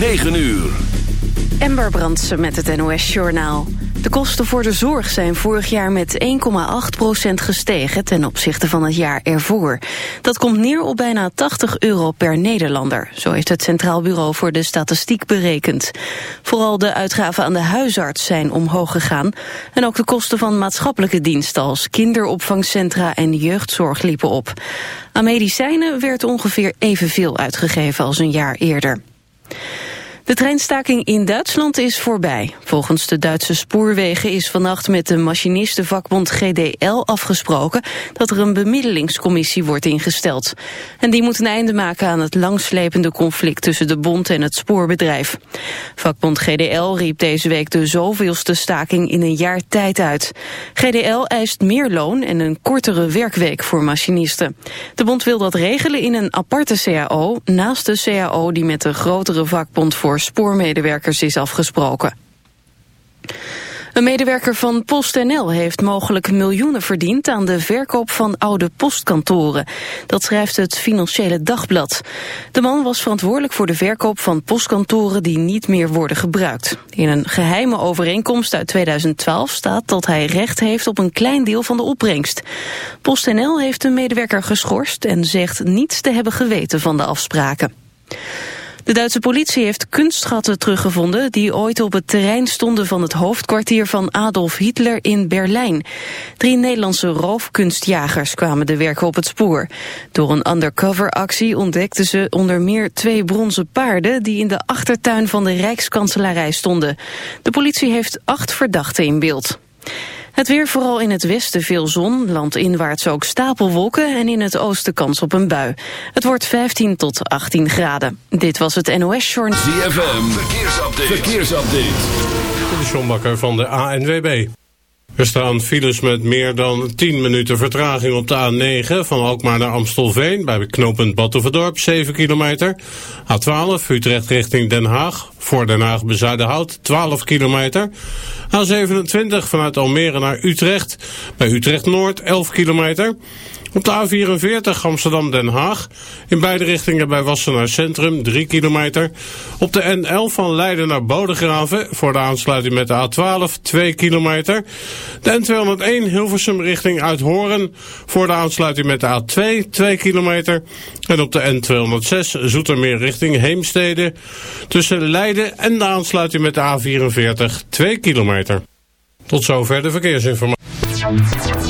9 uur. Ember Brandsen met het NOS-journaal. De kosten voor de zorg zijn vorig jaar met 1,8% gestegen... ten opzichte van het jaar ervoor. Dat komt neer op bijna 80 euro per Nederlander. Zo heeft het Centraal Bureau voor de Statistiek berekend. Vooral de uitgaven aan de huisarts zijn omhoog gegaan. En ook de kosten van maatschappelijke diensten... als kinderopvangcentra en jeugdzorg liepen op. Aan medicijnen werd ongeveer evenveel uitgegeven als een jaar eerder. De treinstaking in Duitsland is voorbij. Volgens de Duitse spoorwegen is vannacht met de machinistenvakbond GDL afgesproken dat er een bemiddelingscommissie wordt ingesteld. En die moet een einde maken aan het langslepende conflict tussen de bond en het spoorbedrijf. Vakbond GDL riep deze week de zoveelste staking in een jaar tijd uit. GDL eist meer loon en een kortere werkweek voor machinisten. De bond wil dat regelen in een aparte CAO, naast de CAO die met de grotere vakbond voor spoormedewerkers is afgesproken. Een medewerker van PostNL heeft mogelijk miljoenen verdiend aan de verkoop van oude postkantoren. Dat schrijft het Financiële Dagblad. De man was verantwoordelijk voor de verkoop van postkantoren die niet meer worden gebruikt. In een geheime overeenkomst uit 2012 staat dat hij recht heeft op een klein deel van de opbrengst. PostNL heeft de medewerker geschorst en zegt niets te hebben geweten van de afspraken. De Duitse politie heeft kunstschatten teruggevonden die ooit op het terrein stonden van het hoofdkwartier van Adolf Hitler in Berlijn. Drie Nederlandse roofkunstjagers kwamen de werken op het spoor. Door een undercover actie ontdekten ze onder meer twee bronzen paarden die in de achtertuin van de Rijkskanselarij stonden. De politie heeft acht verdachten in beeld. Het weer vooral in het westen veel zon, landinwaarts ook stapelwolken en in het oosten kans op een bui. Het wordt 15 tot 18 graden. Dit was het NOS Journal. ZFM, verkeersupdate. verkeersupdate. De Sjombakker van de ANWB. Er staan files met meer dan 10 minuten vertraging op de A9 van Alkmaar naar Amstelveen bij knooppunt Batuverdorp 7 kilometer. A12 Utrecht richting Den Haag voor Den Haag Bezuidenhout 12 kilometer. A27 vanuit Almere naar Utrecht bij Utrecht Noord 11 kilometer. Op de A44 Amsterdam-Den Haag. In beide richtingen bij Wassenaar Centrum 3 kilometer. Op de N11 van Leiden naar Bodegraven. Voor de aansluiting met de A12 2 kilometer. De N201 Hilversum richting Uithoren. Voor de aansluiting met de A2 2 kilometer. En op de N206 Zoetermeer richting Heemstede. Tussen Leiden en de aansluiting met de A44 2 kilometer. Tot zover de verkeersinformatie.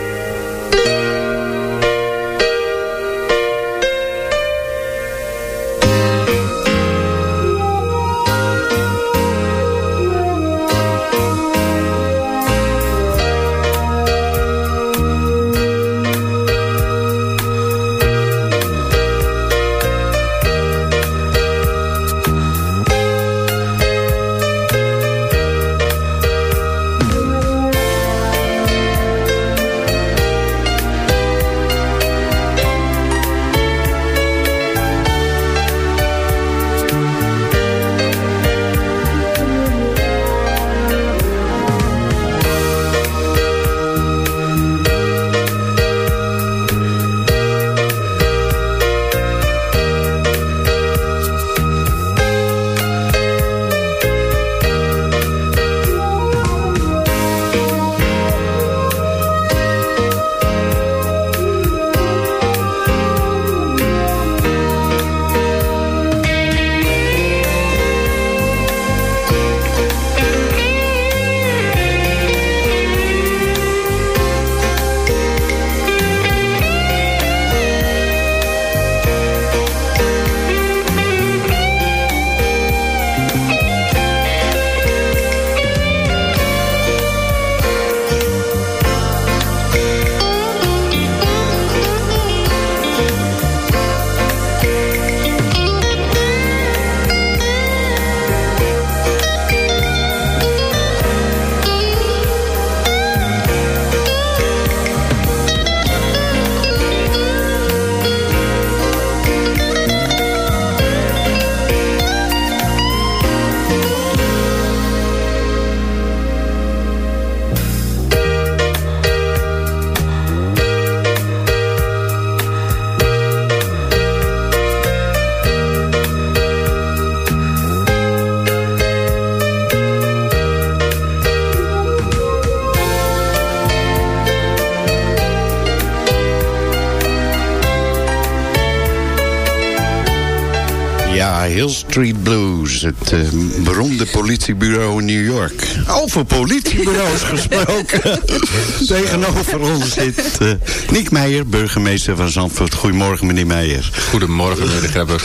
Street Blues, het uh, beroemde politiebureau in New York. Over politiebureaus gesproken. Tegenover ons zit uh, Nick Meijer, burgemeester van Zandvoort. Goedemorgen, meneer Meijer. Goedemorgen, meneer de Grebber.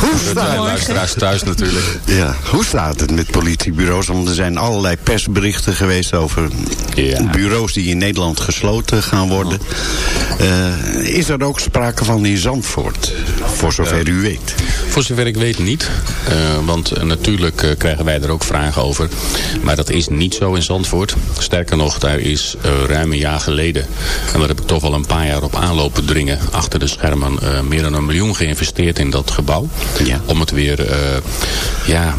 Hoe staat het? luisteraars thuis natuurlijk. Ja, hoe staat het met politiebureaus? Want er zijn allerlei persberichten geweest over ja. bureaus die in Nederland gesloten gaan worden. Uh, is er ook sprake van in Zandvoort, voor zover u weet? Voor zover ik weet niet. Uh, want natuurlijk uh, krijgen wij er ook vragen over. Maar dat is niet zo in Zandvoort. Sterker nog, daar is ruim een jaar geleden... en daar heb ik toch wel een paar jaar op aanlopen dringen... achter de schermen meer dan een miljoen geïnvesteerd in dat gebouw. Ja. Om het weer ja,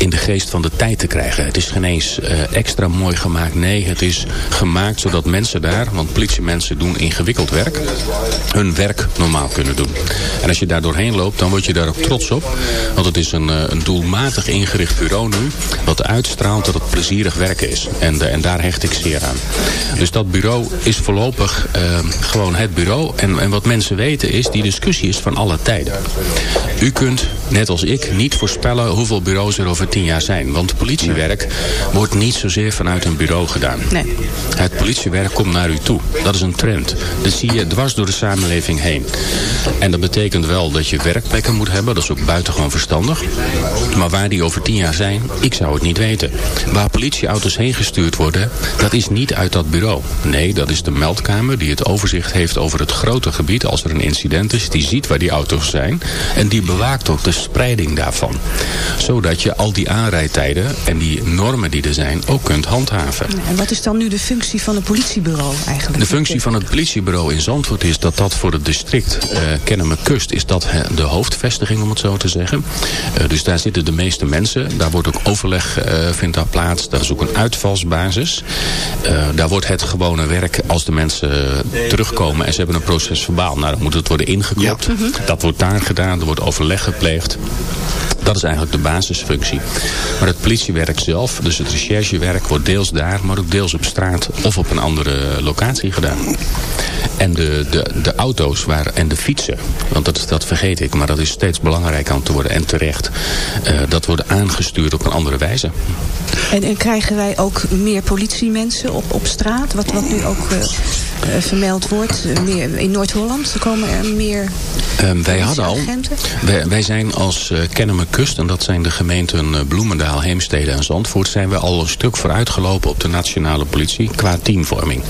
in de geest van de tijd te krijgen. Het is geen eens uh, extra mooi gemaakt. Nee, het is gemaakt zodat mensen daar, want politiemensen doen ingewikkeld werk, hun werk normaal kunnen doen. En als je daar doorheen loopt, dan word je daar ook trots op. Want het is een, uh, een doelmatig ingericht bureau nu, wat uitstraalt dat het plezierig werken is. En, uh, en daar hecht ik zeer aan. Dus dat bureau is voorlopig gewoon het bureau. En, en wat mensen weten is, die discussie is van alle tijden. U kunt, net als ik, niet voorspellen hoeveel bureaus er over tien jaar zijn. Want politiewerk wordt niet zozeer vanuit een bureau gedaan. Nee. Het politiewerk komt naar u toe. Dat is een trend. Dat zie je dwars door de samenleving heen. En dat betekent wel dat je werkplekken moet hebben. Dat is ook buitengewoon verstandig. Maar waar die over tien jaar zijn, ik zou het niet weten. Waar politieauto's heen gestuurd worden, dat is niet uit dat bureau. Nee, dat is de meldkamer die het overzicht heeft over het grote gebied als er een incident is. Die ziet waar die auto's zijn. En die bewaakt ook de spreiding daarvan. Zodat je al die aanrijdtijden en die normen die er zijn ook kunt handhaven. En wat is dan nu de functie van het politiebureau eigenlijk? De functie van het politiebureau in Zandvoort is dat dat voor het district uh, Kennemer-Kust is dat de hoofdvestiging om het zo te zeggen. Uh, dus daar zitten de meeste mensen. Daar wordt ook overleg uh, vindt daar plaats. Dat is ook een uitvalsbasis. daar wordt het gewone werk als de mensen terugkomen en ze hebben een proces verbaal. Nou dan moet het worden ingeklopt. Ja. Dat wordt daar gedaan. Er wordt overleg gepleegd. Dat is eigenlijk de basisfunctie. Maar het politiewerk zelf, dus het recherchewerk, wordt deels daar, maar ook deels op straat of op een andere locatie gedaan. En de, de, de auto's waar, en de fietsen, want dat, dat vergeet ik, maar dat is steeds belangrijk aan te worden en terecht. Uh, dat wordt aangestuurd op een andere wijze. En, en krijgen wij ook meer politiemensen op, op straat, wat, wat nu ook uh, uh, vermeld wordt? meer, in Noord-Holland komen er meer um, Wij hadden al, wij, wij zijn als uh, Kennemer Kust, en dat zijn de gemeenten Bloemendaal, Heemstede en Zandvoort, zijn we al een stuk vooruitgelopen op de nationale politie qua teamvorming.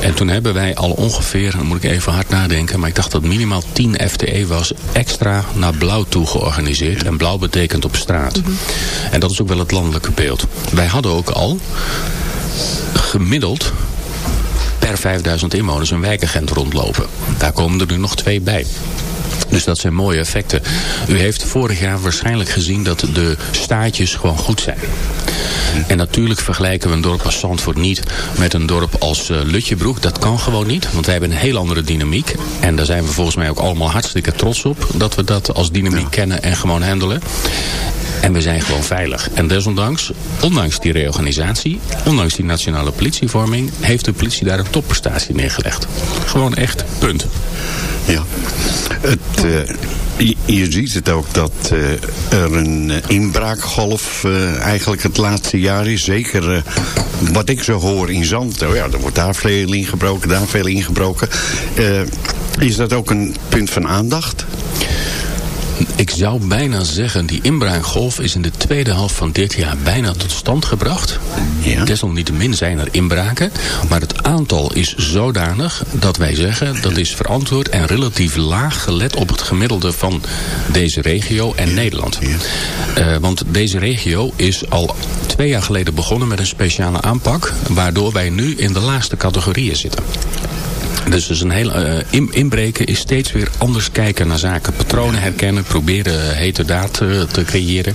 En toen hebben wij al ongeveer, dan moet ik even hard nadenken, maar ik dacht dat minimaal 10 FTE was extra naar blauw toe georganiseerd. En blauw betekent op straat. Mm -hmm. En dat is ook wel het landelijke beeld. Wij hadden ook al gemiddeld per 5000 inwoners een wijkagent rondlopen. Daar komen er nu nog twee bij. Dus dat zijn mooie effecten. U heeft vorig jaar waarschijnlijk gezien dat de staartjes gewoon goed zijn. En natuurlijk vergelijken we een dorp als Zandvoort niet met een dorp als uh, Lutjebroek. Dat kan gewoon niet, want wij hebben een heel andere dynamiek. En daar zijn we volgens mij ook allemaal hartstikke trots op. Dat we dat als dynamiek ja. kennen en gewoon handelen. En we zijn gewoon veilig. En desondanks, ondanks die reorganisatie, ondanks die nationale politievorming, heeft de politie daar een topprestatie neergelegd. Gewoon echt, punt. Ja. Uh, je, ziet het ook dat uh, er een uh, inbraakgolf eigenlijk het laatste jaar is. Zeker wat ik zo hoor in Zand. Oh ja, er wordt daar veel ingebroken, daar veel ingebroken. is dat ook een punt van aandacht? Ik zou bijna zeggen, die inbraakgolf is in de tweede helft van dit jaar bijna tot stand gebracht. Ja. Desalniettemin zijn er inbraken. Maar het aantal is zodanig dat wij zeggen dat is verantwoord en relatief laag gelet op het gemiddelde van deze regio en ja. Nederland. Ja. Uh, want deze regio is al twee jaar geleden begonnen met een speciale aanpak. Waardoor wij nu in de laagste categorieën zitten. Dus, dus een heel, uh, in, inbreken is steeds weer anders kijken naar zaken. Patronen herkennen, proberen hete daad uh, te creëren.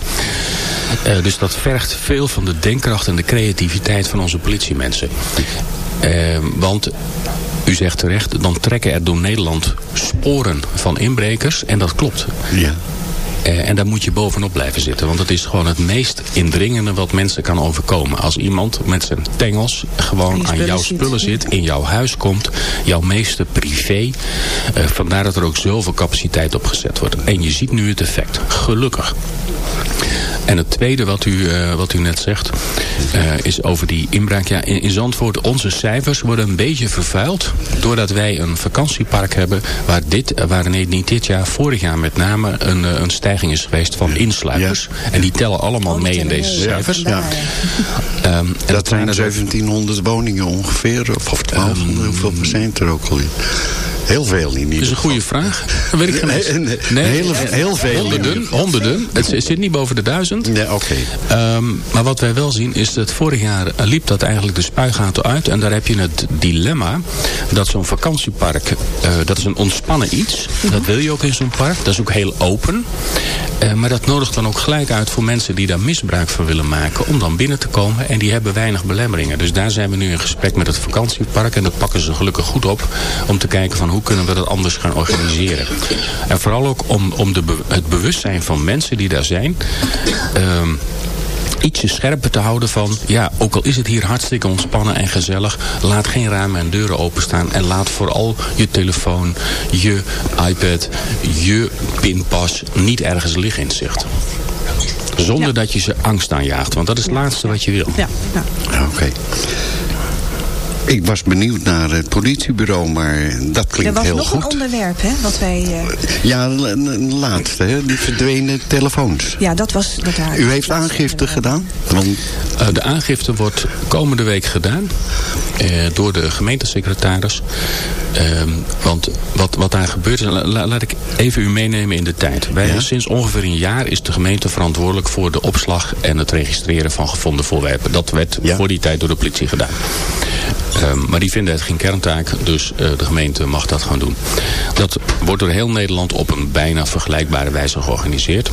Uh, dus dat vergt veel van de denkkracht en de creativiteit van onze politiemensen. want u zegt terecht, dan trekken er door Nederland sporen van inbrekers. En dat klopt. Ja. Eh, en daar moet je bovenop blijven zitten. Want het is gewoon het meest indringende wat mensen kan overkomen. Als iemand met zijn tengels gewoon aan jouw spullen zit, in jouw huis komt, jouw meeste privé. Uh, vandaar dat er ook zoveel capaciteit op gezet wordt. En je ziet nu het effect. Gelukkig. En het tweede wat u, uh, wat u net zegt, uh, is over die inbraak. Ja, in, in Zandvoort, onze cijfers worden een beetje vervuild. Doordat wij een vakantiepark hebben waar dit, waar nee, niet dit jaar, vorig jaar met name, een, een stijging is geweest van insluiters. Ja. En die tellen allemaal oh, mee in deze cijfers. Ja. Ja. Um, dat zijn 1700 woningen ongeveer, of 1200, um, hoeveel procent er ook al in? Heel veel in ieder Dat is een goede vraag. Dat weet ik geen nee, nee, heel, heel veel. Honderden. honderden. Het zit niet boven de duizend. Ja, oké. Okay. Um, maar wat wij wel zien is dat vorig jaar liep dat eigenlijk de spuigaten uit. En daar heb je het dilemma dat zo'n vakantiepark, uh, dat is een ontspannen iets. Dat wil je ook in zo'n park. Dat is ook heel open. Uh, maar dat nodigt dan ook gelijk uit voor mensen die daar misbruik van willen maken. Om dan binnen te komen. En die hebben weinig belemmeringen. Dus daar zijn we nu in gesprek met het vakantiepark. En dat pakken ze gelukkig goed op. Om te kijken van hoe kunnen we dat anders gaan organiseren. En vooral ook om, om de, het bewustzijn van mensen die daar zijn... Um, ietsje scherper te houden van... ja, ook al is het hier hartstikke ontspannen en gezellig... laat geen ramen en deuren openstaan... en laat vooral je telefoon, je iPad, je pinpas... niet ergens liggen in zicht. Zonder ja. dat je ze angst aanjaagt. Want dat is het laatste wat je wil. Ja, ja. oké. Okay. Ik was benieuwd naar het politiebureau, maar dat klinkt heel goed. Er was nog een onderwerp, hè, wat wij... Uh... Ja, een laatste, hè, die verdwenen telefoons. Ja, dat was... Dat haar, U heeft aangifte gedaan? Want... Uh, de aangifte wordt komende week gedaan uh, door de gemeentesecretaris. Ehm, want wat, wat daar gebeurt, la, laat ik even u meenemen in de tijd. Wij, ja? Sinds ongeveer een jaar is de gemeente verantwoordelijk voor de opslag en het registreren van gevonden voorwerpen. Dat werd ja? voor die tijd door de politie gedaan. Um, maar die vinden het geen kerntaak, dus uh, de gemeente mag dat gaan doen. Dat wordt door heel Nederland op een bijna vergelijkbare wijze georganiseerd.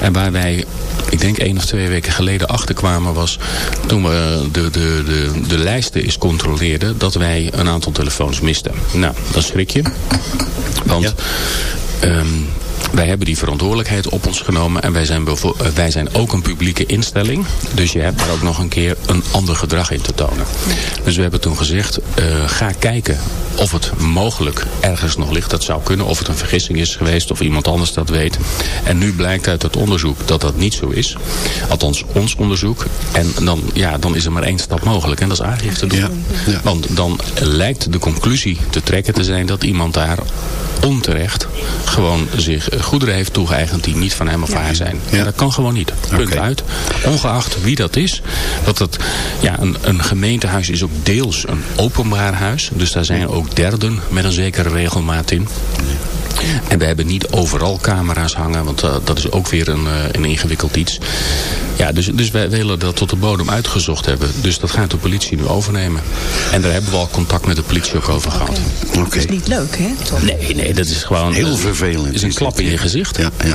En waar wij, ik denk één of twee weken geleden achterkwamen was... toen we de, de, de, de lijsten eens controleerden... dat wij een aantal telefoons misten. Nou, dan schrik je. Want... Ja. Um, wij hebben die verantwoordelijkheid op ons genomen. En wij zijn, eh, wij zijn ook een publieke instelling. Dus je hebt daar ook nog een keer een ander gedrag in te tonen. Dus we hebben toen gezegd, uh, ga kijken of het mogelijk ergens nog ligt. Dat zou kunnen. Of het een vergissing is geweest. Of iemand anders dat weet. En nu blijkt uit het onderzoek dat dat niet zo is. Althans ons onderzoek. En dan, ja, dan is er maar één stap mogelijk. En dat is aangifte doen. Ja, ja. Want dan lijkt de conclusie te trekken te zijn dat iemand daar onterecht gewoon zich goederen heeft toegeëigend die niet van hem of ja. haar zijn. Ja. dat kan gewoon niet. Punt okay. uit. Ongeacht wie dat is. Dat het, ja, een, een gemeentehuis is ook deels een openbaar huis. Dus daar zijn ook derden met een zekere regelmaat in. En we hebben niet overal camera's hangen, want uh, dat is ook weer een, uh, een ingewikkeld iets. Ja, dus, dus wij willen dat tot de bodem uitgezocht hebben. Dus dat gaat de politie nu overnemen. En daar hebben we al contact met de politie ook over gehad. Okay. Okay. Dat is niet leuk, hè? Toch? Nee, nee, dat is gewoon... Heel vervelend. Het is een klap in je gezicht. Ja, ja.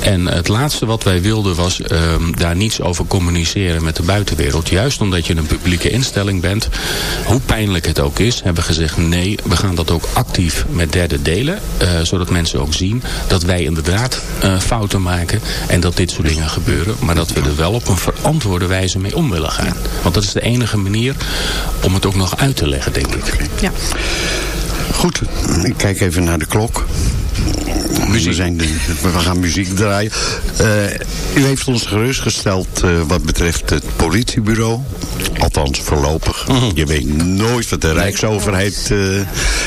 En het laatste wat wij wilden was um, daar niets over communiceren met de buitenwereld. Juist omdat je een publieke instelling bent, hoe pijnlijk het ook is, hebben we gezegd nee, we gaan dat ook actief met derden delen. Uh, zodat mensen ook zien dat wij inderdaad uh, fouten maken en dat dit soort dingen gebeuren. Maar dat we er wel op een verantwoorde wijze mee om willen gaan. Want dat is de enige manier om het ook nog uit te leggen, denk ik. Ja. Goed, ik kijk even naar de klok. Muziek. We, zijn de, we gaan muziek draaien. Uh, u heeft ons gerustgesteld uh, wat betreft het politiebureau. Althans, voorlopig. Mm -hmm. Je weet nooit wat de Rijksoverheid uh,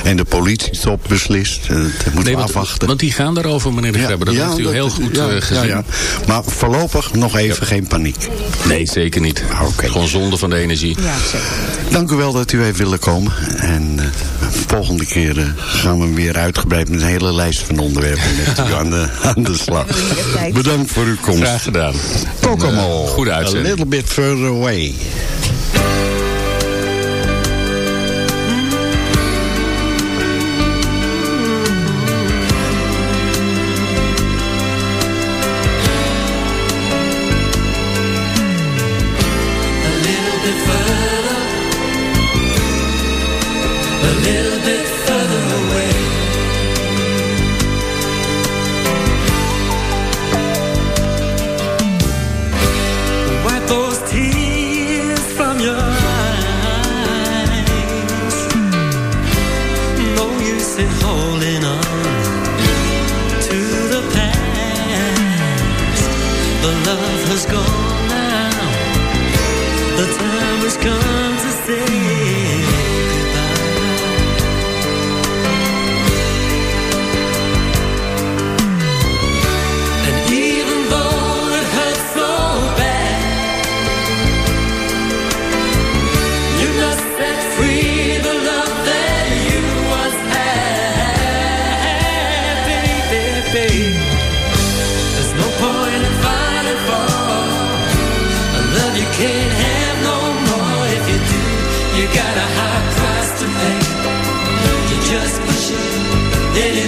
en de politietop beslist. dat moeten nee, we afwachten. Want die gaan daarover, meneer de ja, Grebber. Dat ja, heeft u dat, heel goed ja, gezien. Ja, maar voorlopig nog even geen paniek. Nee, zeker niet. Okay. Gewoon zonde van de energie. Ja, zeker. Dank u wel dat u heeft willen komen. En volgende keer gaan we weer uitgebreid met een hele lijst van onderwerpen met u aan de, aan de slag. Bedankt voor uw komst. Graag gedaan. Kokomo. Goede uitzending. A little bit further away.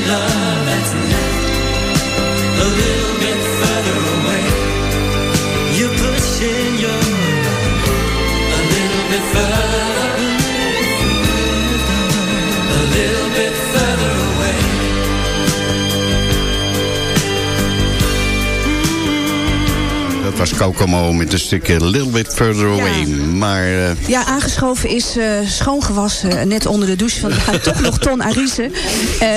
Love Dat was Kokomo met een stukje Little Bit Further Away. Maar eh, Ja, aangeschoven is eh, schoongewassen, eh, net onder de douche van ja, toch nog Ton Arize. Eh,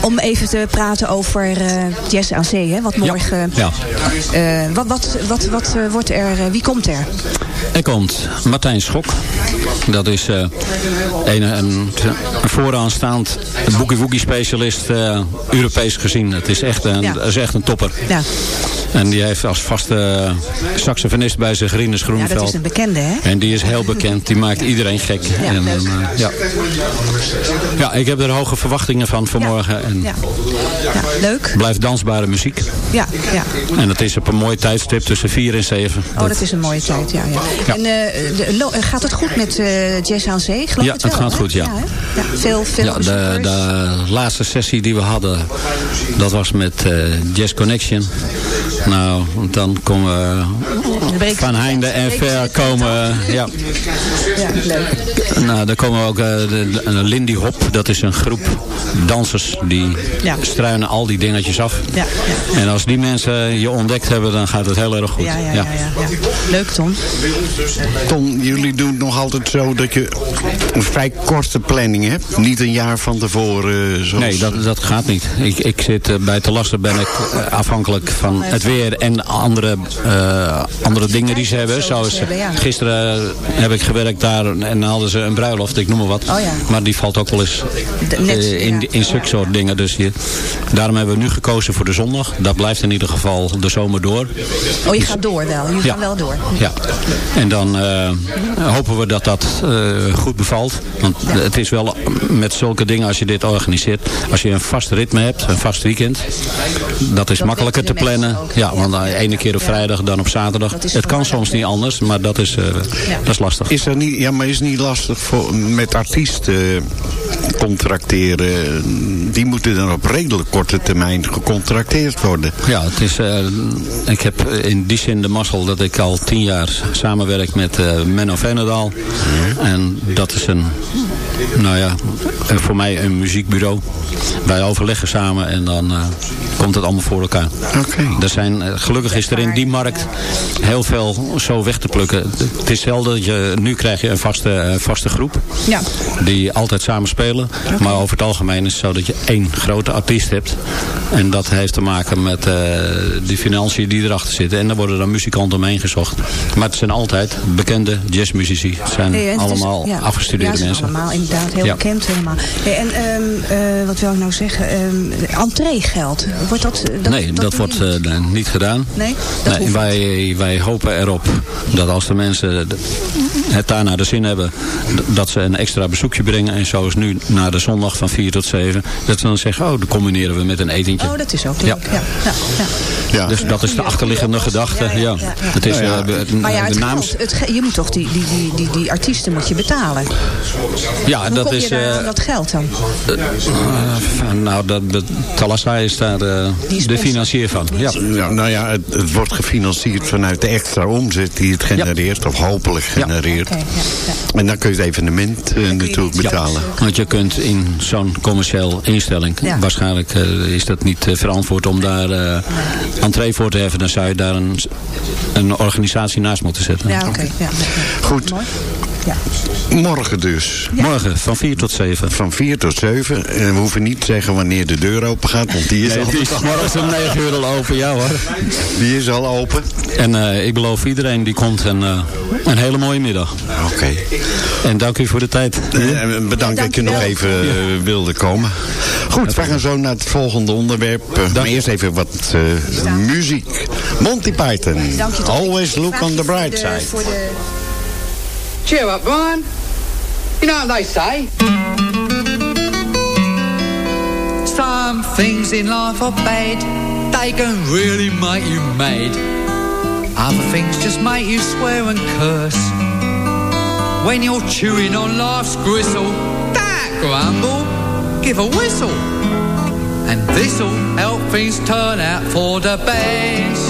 om even te praten over eh Jazz aan Zee, hè, wat morgen... Ja. eh, wat wat, wat, wat wordt er, eh, wie komt er? Er komt Martijn Schok. Dat is eh, een, een, een vooraanstaand boogie-woogie specialist, eh, Europees gezien. Het is echt een, Ja. is echt een topper. Ja, En die heeft als vaste saxofonist bij zich Rinus ja Groeneveld. dat is een bekende, hè? En die is heel bekend. Die maakt iedereen gek. Ja, en, eh, ja. ja, ik heb er hoge verwachtingen van vanmorgen. En Ja. ja, leuk. blijft dansbare muziek. Ja, ja. En het is op een mooi tijdstip tussen 4 en 7. Oh, dat is een mooie tijd, ja. ja. Ja. En eh, eh, gaat het goed met eh Jazz aan Zee? Geloof Ja, het, het gaat hè? goed, ja. ja veel, veel Ja, de, de laatste sessie die we hadden, dat was met eh, Jazz Connection. Nou, dan komen breekt- Van Heinde en Ver komen, ja. Ja, leuk. Nou, dan komen ook eh, de, de- Lindy Hop, dat is een groep dansers die Ja. struinen al die dingetjes af. Ja, En als die mensen je ontdekt hebben, dan gaat het heel erg goed. ja, ja, ja, ja, ja. Leuk, Tom. Tom, jullie doen het nog altijd zo dat je een vrij korte planning hebt. Niet een jaar van tevoren. eh, Zoals... Nee, dat, dat gaat niet. Ik, ik zit eh, bij te lasten ben ik eh, afhankelijk van het weer en andere, eh, andere dingen die ze hebben. Zoals gisteren heb ik gewerkt daar en dan hadden ze een bruiloft, ik noem maar wat. Oh ja. Maar die valt ook wel eens De- net, eh, in, ja. in zulke soort dingen. Dus je, daarom hebben we nu gekozen voor de zondag. Dat blijft in ieder geval de zomer door. Oh, je gaat door wel. Je Ja. gaat wel door. Ja, en dan eh, hopen we dat dat eh, goed bevalt. Want het is wel met zulke dingen als je dit organiseert. Als je een vast ritme hebt, een vast weekend. Dat is Dat makkelijker te plannen. Ja, want de ene keer op vrijdag, dan op zaterdag. Het kan soms niet anders, maar dat is, eh, dat is lastig. Is dat niet, ja, maar is het niet lastig voor, met artiesten contracteren? Die moeten dan op redelijk korte termijn gecontracteerd worden. Ja, het is, eh, ik heb in die zin de mazzel dat ik al tien jaar samenwerk met eh, Menno Venendaal. En dat is een, nou ja, eh, voor mij een muziekbureau. Wij overleggen samen en dan eh, komt het allemaal voor elkaar. Oké. Er zijn, gelukkig is er in die markt heel veel zo weg te plukken. Het is zelden dat je, nu krijg je een vaste, vaste groep. Ja. Die altijd samen spelen. Maar over het algemeen is het zo dat je één grote artiest hebt. En dat heeft te maken met eh die financiën die erachter zitten. En daar worden dan muzikanten omheen gezocht. Maar het zijn altijd bekende jazzmuzici. Het zijn het is- allemaal ja. afgestudeerde ja, mensen. allemaal inderdaad heel Ja. bekend helemaal. Hey, en ehm, eh, wat wil ik nou zeggen? Ehm entreegeld. Wordt dat, dat nee, dat, wordt niet? eh, gedaan. Nee? Dat Nee, wij, wij hopen erop dat als de mensen het daar naar de zin hebben, dat ze een extra bezoekje brengen. En zoals nu na de zondag van 4 tot 7, dat ze dan zeggen, oh, dan combineren we met een etentje. Oh, dat is ook Ja. leuk. Ja. Ja. Ja. Ja. Dus dat is de achterliggende gedachte. Ja, ja, ja. Het is ja, eh, de, Maar ja, de het naam. geld, het ge- je moet toch die, die, die, die, die artiesten moet je betalen. Ja, Hoe dat kom is. je daar eh, aan dat geld dan? eh, nou, dat, dat, Talassa is daar de, Die de financier van. Ja. Ja, nou ja, het, het wordt gefinancierd vanuit de extra omzet die het genereert. Of hopelijk genereert. Oké, ja, ja. En dan kun je het evenement eh, natuurlijk niet- betalen. Want je kunt in zo'n commercieel instelling, Ja. waarschijnlijk eh, is dat niet eh, verantwoord om daar eh entree voor te heffen. Dan zou je daar een, een organisatie naast moeten zetten. Ja, oké. Ja, ja. Goed. Mooi. Ja. Morgen dus. Morgen van 4 tot 7. Van 4 tot 7. En we hoeven niet te zeggen wanneer de deur open gaat, want die is Nee, al het is morgen om 9 uur al open, ja hoor. Die is al open. En eh, ik beloof iedereen die komt een, eh, een hele mooie middag. Oké. En dank u voor de tijd. Eh, bedankt dat je nog even wilde komen. Goed, we gaan zo naar het volgende onderwerp. Maar eerst even wat eh, muziek. Monty Python. Dank je toch. Always look on the bright Voor de- side. Cheer up, Brian. You know what they say? Some things in life are bad. They can really make you mad. Other things just make you swear and curse. When you're chewing on life's gristle, that grumble, give a whistle. And this'll help things turn out for the best.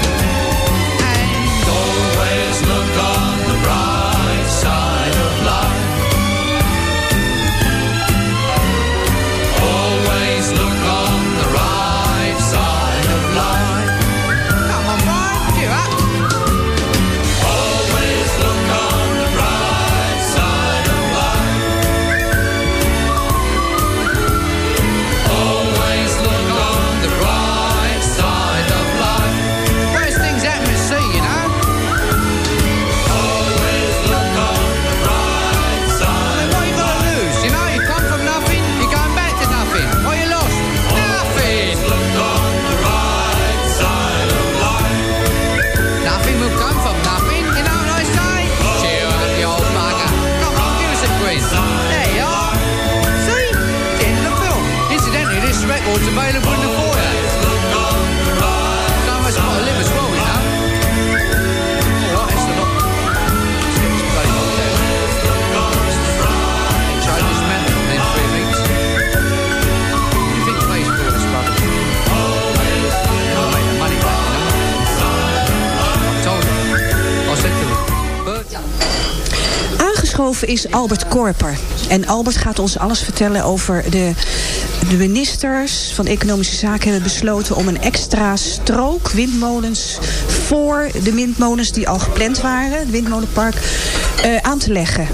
Is Albert Korper. En Albert gaat ons alles vertellen over de, de ministers van Economische Zaken hebben besloten om een extra strook windmolens voor de windmolens die al gepland waren, het windmolenpark, eh, aan te leggen.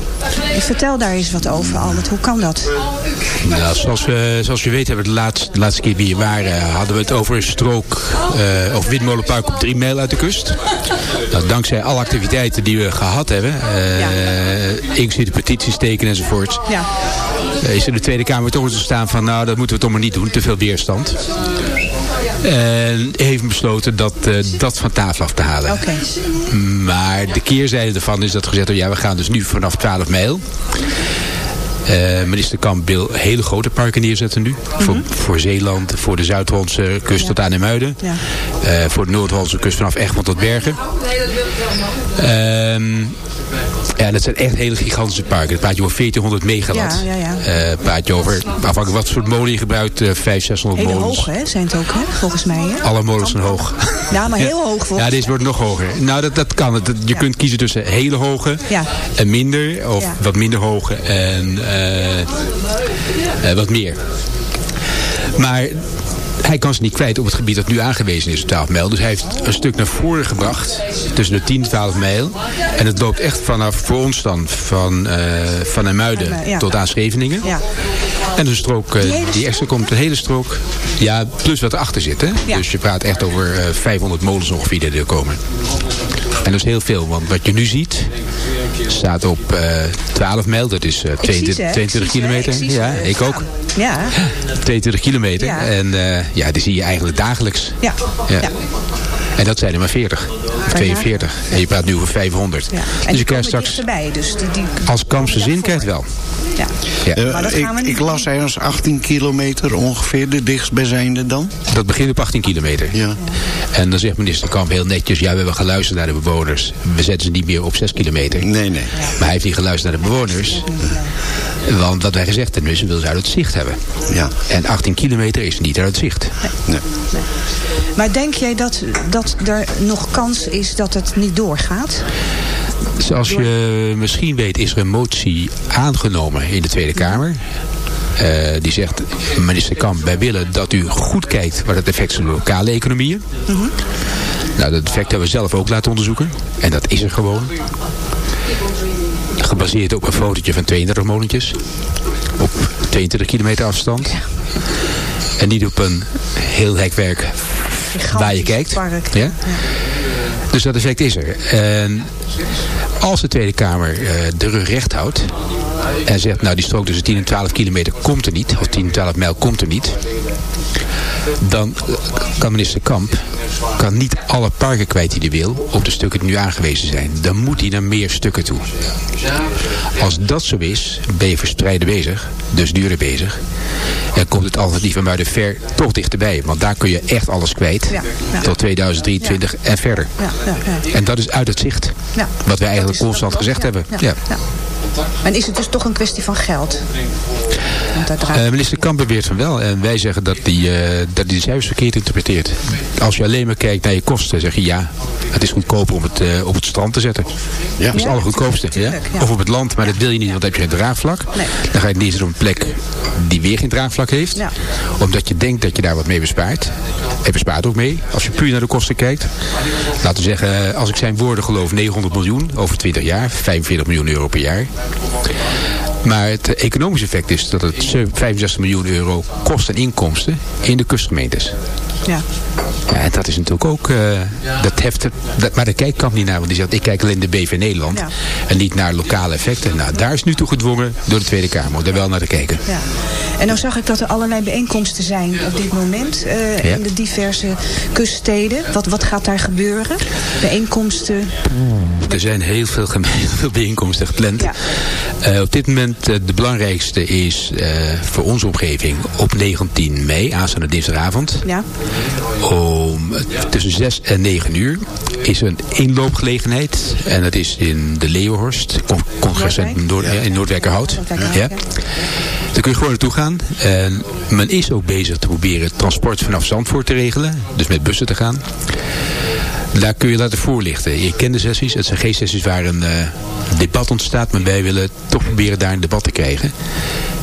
Vertel daar eens wat over, Albert. Hoe kan dat? Nou, zoals, we, zoals we weten, hebben we de laatste, de laatste keer die hier waren, hadden we het over een strook eh of windmolenpark op drie mijl uit de kust. Nou, dankzij alle activiteiten die we gehad hebben, eh inclusief de petities tekenen enzovoort, Ja. eh, is in de Tweede Kamer toch eens staan van, nou, dat moeten we toch maar niet doen, te veel weerstand. En heeft besloten dat, eh, dat van tafel af te halen. Oké. Maar de keerzijde ervan is dat gezegd, oh ja, we gaan dus nu vanaf 12 mijl. Eh, minister Kamp wil hele grote parken neerzetten nu. voor, voor Zeeland, voor de Zuid-Hollandse kust tot aan de Muiden. Ja. Eh, voor de Noord-Hollandse kust vanaf Egmond tot Bergen. Ehm, ja, dat zijn echt hele gigantische parken. Dan praat je over 1400 megawatt. Ja, ja, ja. Eh, praat je over, afhankelijk wat soort molen je gebruikt, eh 500, 600 Hele molens. hoog, hè, zijn het ook, hè, volgens mij. Hè? Alle molens zijn hoog. Ja, maar heel hoog. Volgens Ja, deze wordt nog hoger. Nou, dat, dat kan. Dat- Je kunt kiezen tussen hele hoge Ja. en minder. Of wat minder hoge en eh, eh, wat meer. Maar hij kan ze niet kwijt op het gebied dat nu aangewezen is, op 12 mijl. Dus hij heeft een stuk naar voren gebracht, tussen de 10 en 12 mijl. En het loopt echt vanaf, voor ons dan, van, eh van Muiden eh, ja. tot aan Scheveningen. Ja. En een strook, eh, Die extra komt, de hele strook. Ja, plus wat erachter zit. Hè? Ja. Dus je praat echt over eh, 500 molens ongeveer die er komen. En dat is heel veel, want wat je nu ziet, staat op eh 12 mijl. Dat is eh, Ik zie ze, 22, hè. 22 Ik zie ze, kilometer. ik ja, ik ook. Ja, 22 kilometer. En eh, ja, die zie je eigenlijk dagelijks. ja. Ja. ja. En dat zijn er maar 40. Of 42. En je praat nu over 500. ja. En Dus je krijgt straks, dus die, die als Kamse zin krijgt wel. Ja. Ja. Eh, Maar dat gaan we niet ik las ergens 18 kilometer ongeveer de dichtstbijzijnde dan. Dat begint op 18 kilometer. Ja. En dan zegt minister Kamp heel netjes... ja, we hebben geluisterd naar de bewoners. We zetten ze niet meer op 6 kilometer. Nee, nee. Maar hij heeft niet geluisterd naar de bewoners. Want wat wij gezegd hebben is... we willen ze uit het zicht hebben. Ja. En 18 kilometer is niet uit het zicht. Nee. Maar denk jij dat, dat er nog kans is dat het niet doorgaat? Zoals je misschien weet is er een motie aangenomen in de Tweede Kamer. Eh, die zegt, minister Kamp, wij willen dat u goed kijkt wat het effect is op de lokale economieën. Nou, dat effect hebben we zelf ook laten onderzoeken. En dat is er gewoon. Gebaseerd op een fotootje van 32 molentjes. Op 22 kilometer afstand. En niet op een heel hekwerk waar je kijkt. Park. Ja? Dus dat effect is er. En als de Tweede Kamer eh, de rug recht houdt... en zegt, nou die strook tussen 10 en 12 kilometer komt er niet... of 10 en 12 mijl komt er niet... dan kan minister Kamp kan niet alle parken kwijt die hij wil... op de stukken die nu aangewezen zijn. Dan moet hij naar meer stukken toe. Als dat zo is, ben je verspreiden bezig, dus duurder bezig... en komt het alternatief van Muiden ver toch dichterbij. Want daar kun je echt alles kwijt Ja, ja. tot 2023 en verder. En dat is uit het zicht. Wat wij eigenlijk constant gezegd hebben. Ja. En is het dus toch een kwestie van geld? Want daar draait Eh, minister Kamp beweert van wel. En wij zeggen dat hij eh, dat hij de cijfers verkeerd interpreteert. Als je alleen maar kijkt naar je kosten, zeg je ja, het is goedkoper om het eh, op het strand te zetten. Ja. Dat is het allergoedkoopste. Ja? Of op het land, maar dat wil je niet, want dan heb je geen draagvlak. Nee. Dan ga je het neerzetten op een plek die weer geen draagvlak heeft. Ja. Omdat je denkt dat je daar wat mee bespaart. En bespaart ook mee, als je puur naar de kosten kijkt. Laten we zeggen, als ik zijn woorden geloof, 900 miljoen over 20 jaar. 45 miljoen euro per jaar. Maar het economische effect is dat het 65 miljoen euro kost en inkomsten in de kustgemeentes. Ja. Ja, en dat is natuurlijk ook, dat heft, het- dat, maar daar kijkt Kamp niet naar, want die zegt, ik kijk alleen de BV Nederland Ja. en niet naar lokale effecten. Nou, daar is nu toe gedwongen door de Tweede Kamer, daar wel naar te kijken. Ja. En nou zag ik dat er allerlei bijeenkomsten zijn op dit moment eh, Ja. in de diverse kuststeden. Wat, wat gaat daar gebeuren? Bijeenkomsten. Er zijn heel veel, bijeenkomsten gepland. Ja. Eh, op dit moment, eh, de belangrijkste is voor onze omgeving op 19 mei, aanstaande dinsdagavond. Ja. Om tussen 6 en 9 uur is een inloopgelegenheid. En dat is in de Leeuwenhorst, con- congrescentrum Noord, ja, in Noordwijkerhout. Ja. Daar kun je gewoon naartoe gaan. En men is ook bezig te proberen transport vanaf Zandvoort te regelen. Dus met bussen te gaan. Daar kun je laten voorlichten. Je kent de sessies. Het zijn geen sessies waar een eh, debat ontstaat. Maar wij willen toch proberen daar een debat te krijgen.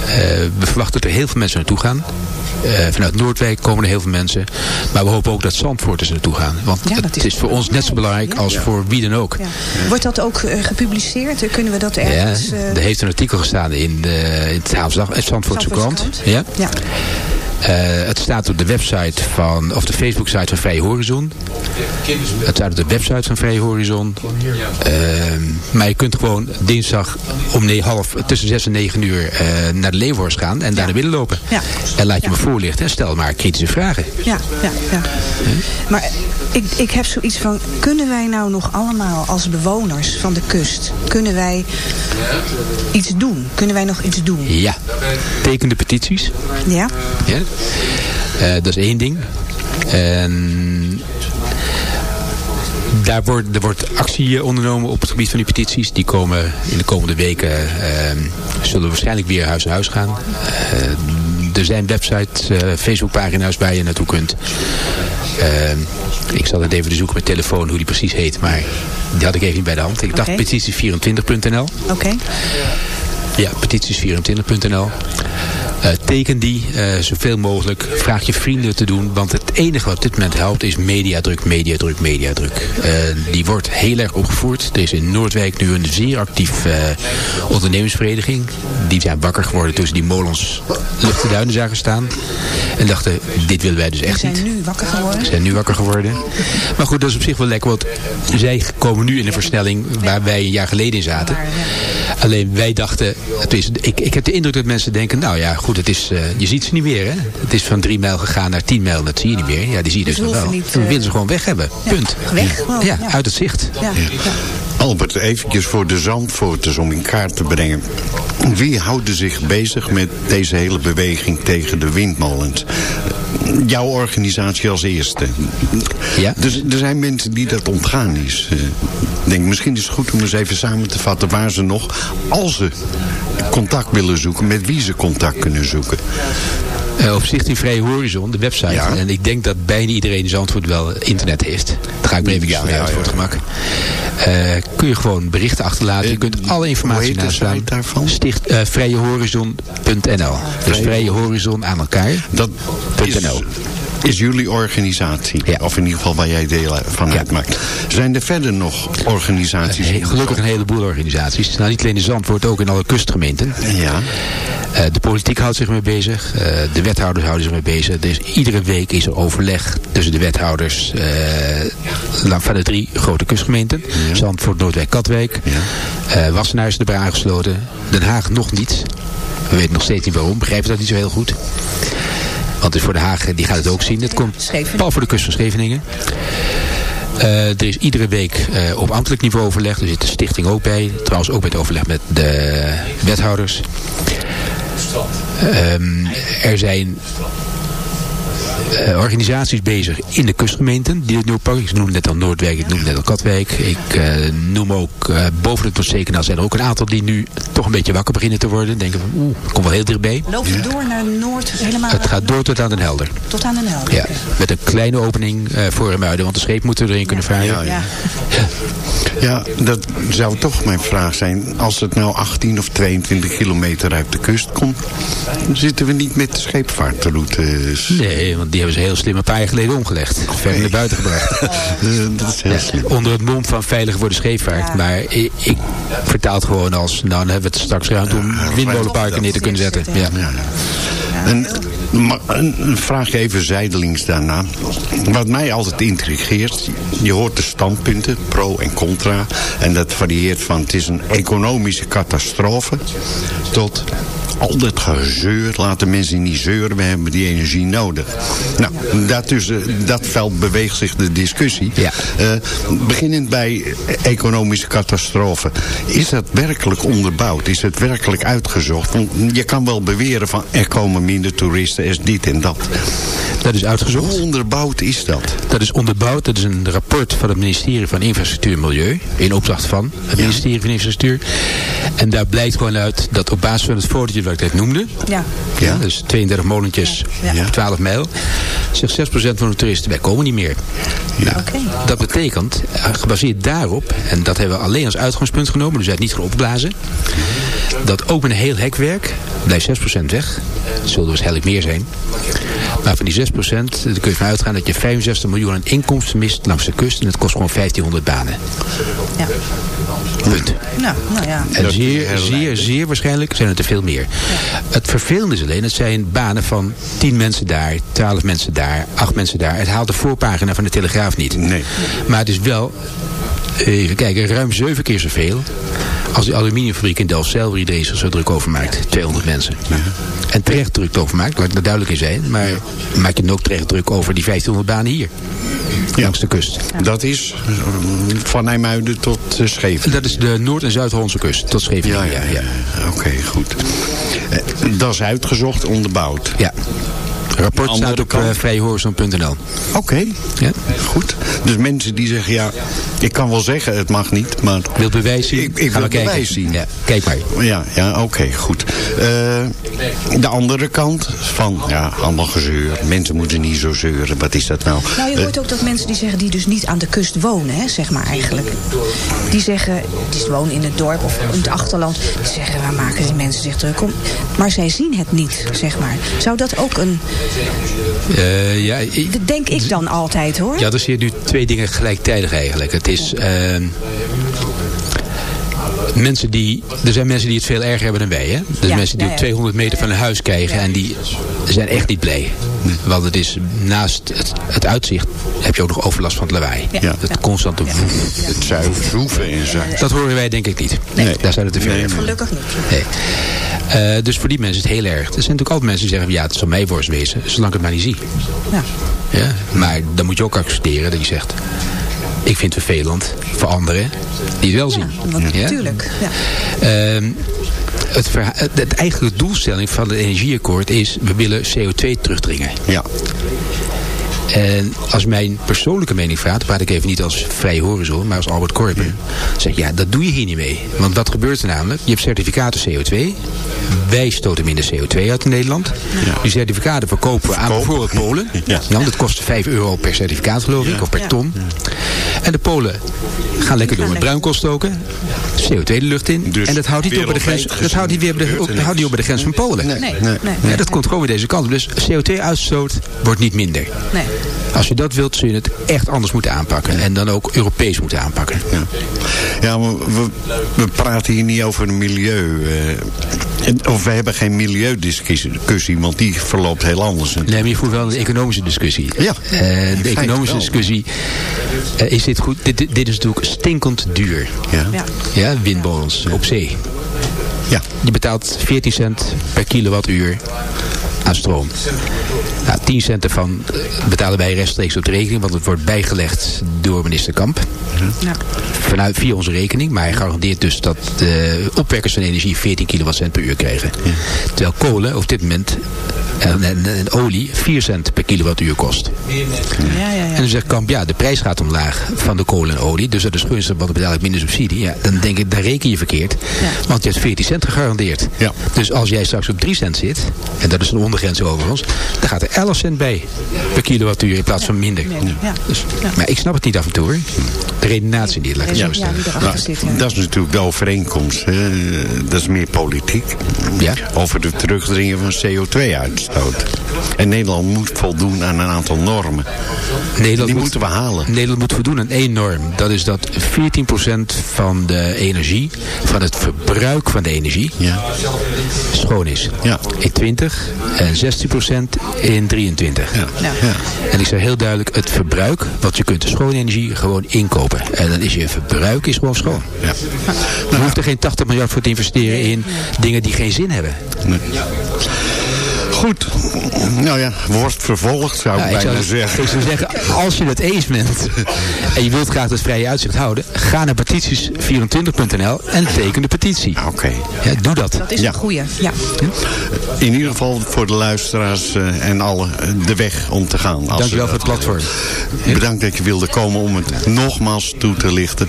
Eh, we verwachten dat er heel veel mensen naartoe gaan. Eh, vanuit Noordwijk komen er heel veel mensen. Maar we hopen ook dat Zandvoorters naartoe gaan. Want Ja, het is is voor ons net zo belangrijk als voor wie dan ook. Wordt dat ook eh, gepubliceerd? Kunnen we dat ergens... er heeft een artikel gestaan in, de, in het Zandvoortse krant. Ja. Eh, het staat op de website van, of de Facebook-site van Vrije Horizon. Het staat op de website van Vrije Horizon. Ehm, maar je kunt gewoon dinsdag om half, tussen 6 en 9 uur eh, naar de Leeuwhorst gaan en daar naar binnen lopen. Ja. En laat je me voorlichten en stel maar kritische vragen. Ja, ja, ja. Maar ik, ik heb zoiets van, kunnen wij nou nog allemaal als bewoners van de kust, kunnen wij iets doen? Kunnen wij nog iets doen? Ja, teken de petities. Ja? Ja. Eh, dat is één ding. En daar wordt, er wordt actie eh, ondernomen op het gebied van die petities. Die komen in de komende weken, eh, zullen we waarschijnlijk weer huis aan huis gaan. Er zijn websites, eh, Facebookpagina's waar je naartoe kunt. Eh, ik zal het even zoeken met telefoon hoe die precies heet, maar die had ik even niet bij de hand. Ik dacht Oké. petities24.nl. Oké. Ja, petities24.nl. Eh, teken die eh, zoveel mogelijk. Vraag je vrienden te doen. Want het enige wat op dit moment helpt is mediadruk, mediadruk, mediadruk. Eh, die wordt heel erg opgevoerd. Er is in Noordwijk nu een zeer actief ondernemingsvereniging. Die zijn wakker geworden tussen die molens lucht de duinen zagen staan. En dachten, dit willen wij dus echt zijn niet. nu wakker geworden. Ze zijn nu wakker geworden. Maar goed, dat is op zich wel lekker. Want zij komen nu in een versnelling waar wij een jaar geleden in zaten. Alleen wij dachten, het is, ik, ik heb de indruk dat mensen denken, nou ja, goed, het is, eh, je ziet ze niet meer. Hè? Het is van drie mijl gegaan naar tien mijl, dat zie je niet meer. Ja, die zie je dus Dus we nog wel. hoeven niet, Dan eh, willen ze gewoon weg hebben. Punt. Weg gewoon, Ja, ja. uit het zicht. Ja. Albert, eventjes voor de Zandvoorters om in kaart te brengen. Wie houden zich bezig met deze hele beweging tegen de windmolens? Jouw organisatie als eerste. Ja. Dus er zijn mensen die dat ontgaan is. Eh, Ik denk, misschien is het goed om eens even samen te vatten waar ze nog, als ze contact willen zoeken, met wie ze contact kunnen zoeken. Eh, op Stichting Vrije Horizon, de website. Ja. En ik denk dat bijna iedereen in Zandvoort wel internet heeft. Dat ga ik maar even Ja, ja, voor het gemak. Eh, kun je gewoon berichten achterlaten. Je Eh, kunt alle informatie naslaan. daarvan? Sticht, eh, vrijehorizon.nl Dus Vrije Horizon aan elkaar. Dat is. Is jullie organisatie. Ja. Of in ieder geval waar jij deel van Ja. uitmaakt. Zijn er verder nog organisaties? He- gelukkig een heleboel organisaties. Nou, niet alleen in Zandvoort, ook in alle kustgemeenten. Ja. Eh, de politiek houdt zich mee bezig. eh, de wethouders houden zich mee bezig. Dus iedere week is er overleg tussen de wethouders eh, van de drie grote kustgemeenten. Zandvoort, Noordwijk, Katwijk. Wassenaar is erbij aangesloten. Den Haag nog niet. We weten nog steeds niet waarom. Begrijpen dat niet zo heel goed. Want is voor Den Haag, die gaat het ook zien. Het komt pal voor de kust van Scheveningen. Eh, er is iedere week eh, op ambtelijk niveau overleg. Er zit de stichting ook bij. Trouwens ook bij het overleg met de wethouders. Ehm, er zijn eh, organisaties bezig in de kustgemeenten die het nu oppakken. Ik noem net al Noordwijk, ik noem net al Katwijk. Ik eh, noem ook eh, boven het Noordzeekanaal zijn er ook een aantal die nu toch een beetje wakker beginnen te worden. Denken van oeh, ik kom wel heel dichtbij. Loopt het door naar Noord helemaal? Het gaat door tot aan Den Helder. Tot aan Den Helder. Ja, met een kleine opening eh, voor Hermuiden, want de scheep moeten erin kunnen varen. Ja, Ja. Ja, dat zou toch mijn vraag zijn. Als het nou 18 of 22 kilometer uit de kust komt... zitten we niet met de scheepvaartroutes. Nee, want die hebben ze heel slim een paar jaar geleden omgelegd. Ver naar buiten gebracht. Eh, dat is heel slim. Onder het mom van veilig voor de scheepvaart. Ja. Maar ik, ik vertaal het gewoon als... Nou, dan hebben we het straks ruimte om windmolenparken neer te kunnen zetten. Ja. Ja. En, maar een vraagje even zijdelings daarna. Wat mij altijd intrigeert, je hoort de standpunten, pro en contra. En dat varieert van het is een economische catastrofe tot al dat gezeur, laten mensen niet zeuren, we hebben die energie nodig. Nou, daartussen, dat veld beweegt zich de discussie. Ja. Eh, beginnend bij economische catastrofe. Is dat werkelijk onderbouwd? Is het werkelijk uitgezocht? Want je kan wel beweren van er komen minder toeristen, er is dit en dat. Dat is uitgezocht. Hoe onderbouwd is dat? Dat is onderbouwd. Dat is een rapport van het ministerie van Infrastructuur en Milieu. In opdracht van het ministerie van Infrastructuur. En daar blijkt gewoon uit dat op basis van het fotootje wat ik net noemde. Ja. Ja. Dus 32 molentjes Ja. op 12 mijl. Zegt 6% van de toeristen, wij komen niet meer. Nou, Oké. Dat betekent, eh, gebaseerd daarop, en dat hebben we alleen als uitgangspunt genomen, dus wij het niet gaan opblazen, dat ook met een heel hekwerk blijft 6% weg. Dat zullen er waarschijnlijk meer zijn. Maar van die 6%, dan kun je van uitgaan dat je 65 miljoen aan inkomsten mist langs de kust. En dat kost gewoon 1500 banen. Ja. Punt. Nou, nou ja. En zeer, zeer, zeer waarschijnlijk zijn het er veel meer. Het vervelende is alleen, het zijn banen van 10 mensen daar, 12 mensen daar, 8 mensen daar. Het haalt de voorpagina van de Telegraaf niet. Nee. Maar het is wel, even kijken, ruim 7 keer zoveel als die aluminiumfabriek in Delfzijl, waar iedereen zich zo druk over maakt. 200 mensen. En terecht druk over maakt, laat ik er duidelijk in zijn. Maar maak je dan ook terecht druk over die 1500 banen hier. Langs de kust. Dat is eh, van Nijmuiden tot uh, Scheveningen. Dat is de Noord- en Zuid-Hollandse kust, tot Scheveningen. Ja, ja, ja. Oké, goed. Eh, dat is uitgezocht, onderbouwd. Ja. Rapport Andere staat op kant? uh, vrijhorizon.nl. Oké, Ja. goed. Dus mensen die zeggen, ja, ik kan wel zeggen het mag niet, maar... Wil bewijs zien? Ik, ik Ga wil bewijs zien. Ja, kijk maar. Ja, ja oké, goed. Eh, de andere kant van, ja, allemaal gezeur. Mensen moeten niet zo zeuren. Wat is dat nou? Nou, je Eh, hoort ook dat mensen die zeggen die dus niet aan de kust wonen, hè, zeg maar eigenlijk. Die zeggen, die wonen in het dorp of in het achterland. Die zeggen, waar maken die mensen zich druk om? Maar zij zien het niet, zeg maar. Zou dat ook een... Eh, ja, ik- Dat denk ik dan altijd, hoor. Ja, zie je nu twee dingen gelijktijdig eigenlijk. Het is... ehm, mensen die, er zijn mensen die het veel erger hebben dan wij. Hè? Dus Ja, mensen die ja, op ja. 200 meter van hun huis krijgen. En die zijn echt niet blij. Want het is naast het, het uitzicht heb je ook nog overlast van het lawaai. Ja. Het constante woef. Het zuiver, zoeven en zo. Dat horen wij denk ik niet. Nee. Daar zijn het te veel Nee. Gelukkig niet. Nee. Eh, dus voor die mensen is het heel erg. Er zijn natuurlijk altijd mensen die zeggen... ja, het zal mij worst wezen, zolang ik het maar niet zie. Ja. Ja? Maar dan moet je ook accepteren dat je zegt... ik vind het vervelend voor anderen die het wel zien. Want Ja? natuurlijk. Ja. Ehm, het, het, het eigenlijke doelstelling van het energieakkoord is... we willen CO2 terugdringen. Ja, En als mijn persoonlijke mening vraagt, dan praat ik even niet als Vrij Horizon, maar als Albert Korpen. Zeg ik, ja, dat doe je hier niet mee. Want wat gebeurt er namelijk? Je hebt certificaten CO2. Wij stoten minder CO2 uit in Nederland. Die certificaten verkopen we aan bijvoorbeeld Polen. Ja. Nou, dat kost 5 euro per certificaat geloof ik, of per Ja. ton. En de Polen gaan lekker door met bruinkool stoken. CO2 de lucht in. Dus en dat houdt niet op bij de grens, dat houdt niet weer bij de, er houdt niet op bij de grens van Polen. Nee. Nee, Nee. nee. Ja, dat komt gewoon weer deze kant op. Dus CO2-uitstoot wordt niet minder. Nee. Als je dat wilt, zul je het echt anders moeten aanpakken. En dan ook Europees moeten aanpakken. ja. ja maar we, we praten hier niet over een milieu. eh, of we hebben geen milieudiscussie, want die verloopt heel anders. Nee, maar je voert wel een economische discussie. Ja, Eh, de economische wel. discussie. eh, is dit goed? Dit, is natuurlijk stinkend duur. Ja. Ja. Ja, windmolens op zee. Ja. Je betaalt 14 cent per kilowattuur aan stroom. Nou, 10 cent ervan eh, betalen wij rechtstreeks op de rekening, want het wordt bijgelegd door minister Kamp. Ja. Vanuit, via onze rekening, maar hij garandeert dus dat de opwekkers van energie 14 kilowatcent per uur krijgen. Terwijl kolen op dit moment en, en, en olie 4 cent per kilowattuur kost. Ja, ja, ja. En dan zegt Kamp, ja, de prijs gaat omlaag van de kolen en olie. Dus dat is gunstig, want dan betaal ik minder subsidie. Ja, dan denk ik, daar reken je verkeerd. Want je hebt 14 cent gegarandeerd. Ja. Dus als jij straks op 3 cent zit, en dat is een ondergrens overigens, dan gaat er 11 cent bij per kilowattuur in plaats van minder. Ja. Dus, Maar ik snap het niet af en toe hoor. De redenatie ik het zo Ja, erachter zit. ja. Dat is natuurlijk de overeenkomst. Hè. Dat is meer politiek. Ja. Over de terugdringen van CO2-uitstoot. En Nederland moet voldoen aan een aantal normen. Nederland Die moet- moeten we halen. Nederland moet voldoen aan één norm. Dat is dat 14% van de energie, van het verbruik van de energie, Ja. schoon is. Ja. In 20 en 16% in 23. Ja. Ja. En ik zeg heel duidelijk, het verbruik, want je kunt de schone energie gewoon inkopen. En dan is je verbruik is gewoon schoon. Ja. Je hoeft er geen 80 miljard voor te investeren in dingen die geen zin hebben. Goed. Nou ja, wordt vervolgd zou ik Ja, ik, bijna zou, zeggen. ik zou zeggen, als je het eens bent en je wilt graag het vrije uitzicht houden, ga naar petities24.nl en teken de petitie. Oké. Ja, doe dat. Dat is Ja. een goeie. Ja. In ieder geval voor de luisteraars eh, en alle eh, de weg om te gaan. Als Dankjewel voor het platform. Bedankt dat je wilde komen om het nogmaals toe te lichten.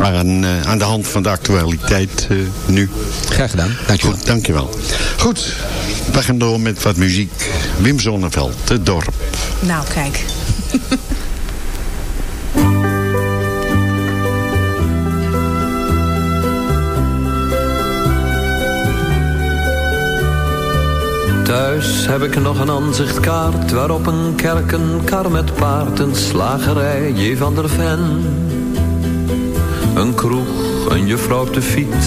Aan, eh, aan de hand van de actualiteit eh, nu. Graag gedaan. Dankjewel. Goed, dankjewel. Goed, we gaan door met wat muziek. Wim Zonneveld, het dorp. Nou, kijk. Thuis heb ik nog een aanzichtkaart waarop een kerk, een kar met paard, een slagerij, J. van der Ven. Een kroeg, een juffrouw op de fiets.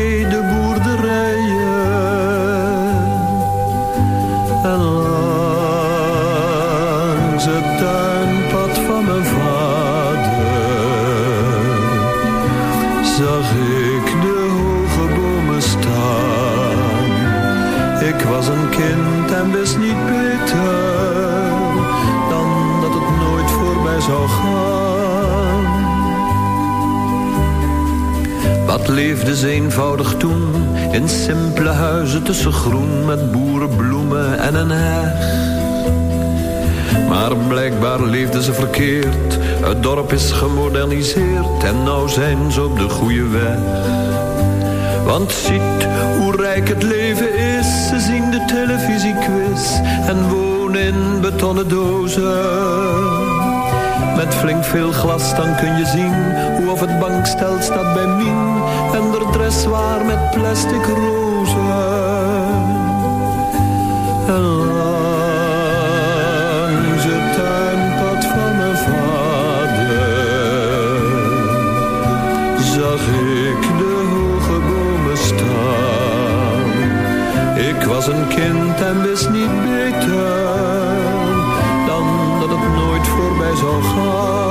Wat leefde ze eenvoudig toen in simpele huizen tussen groen met boerenbloemen en een heg. Maar blijkbaar leefden ze verkeerd. Het dorp is gemoderniseerd en nou zijn ze op de goede weg. Want ziet hoe rijk het leven is. Ze zien de televisiequiz en wonen in betonnen dozen. Met flink veel glas dan kun je zien hoe of het bankstel staat bij Mien. En de dress waar met plastic rozen. En langs het tuinpad van mijn vader zag ik de hoge bomen staan. Ik was een kind en wist niet beter dan dat het nooit voorbij zou gaan.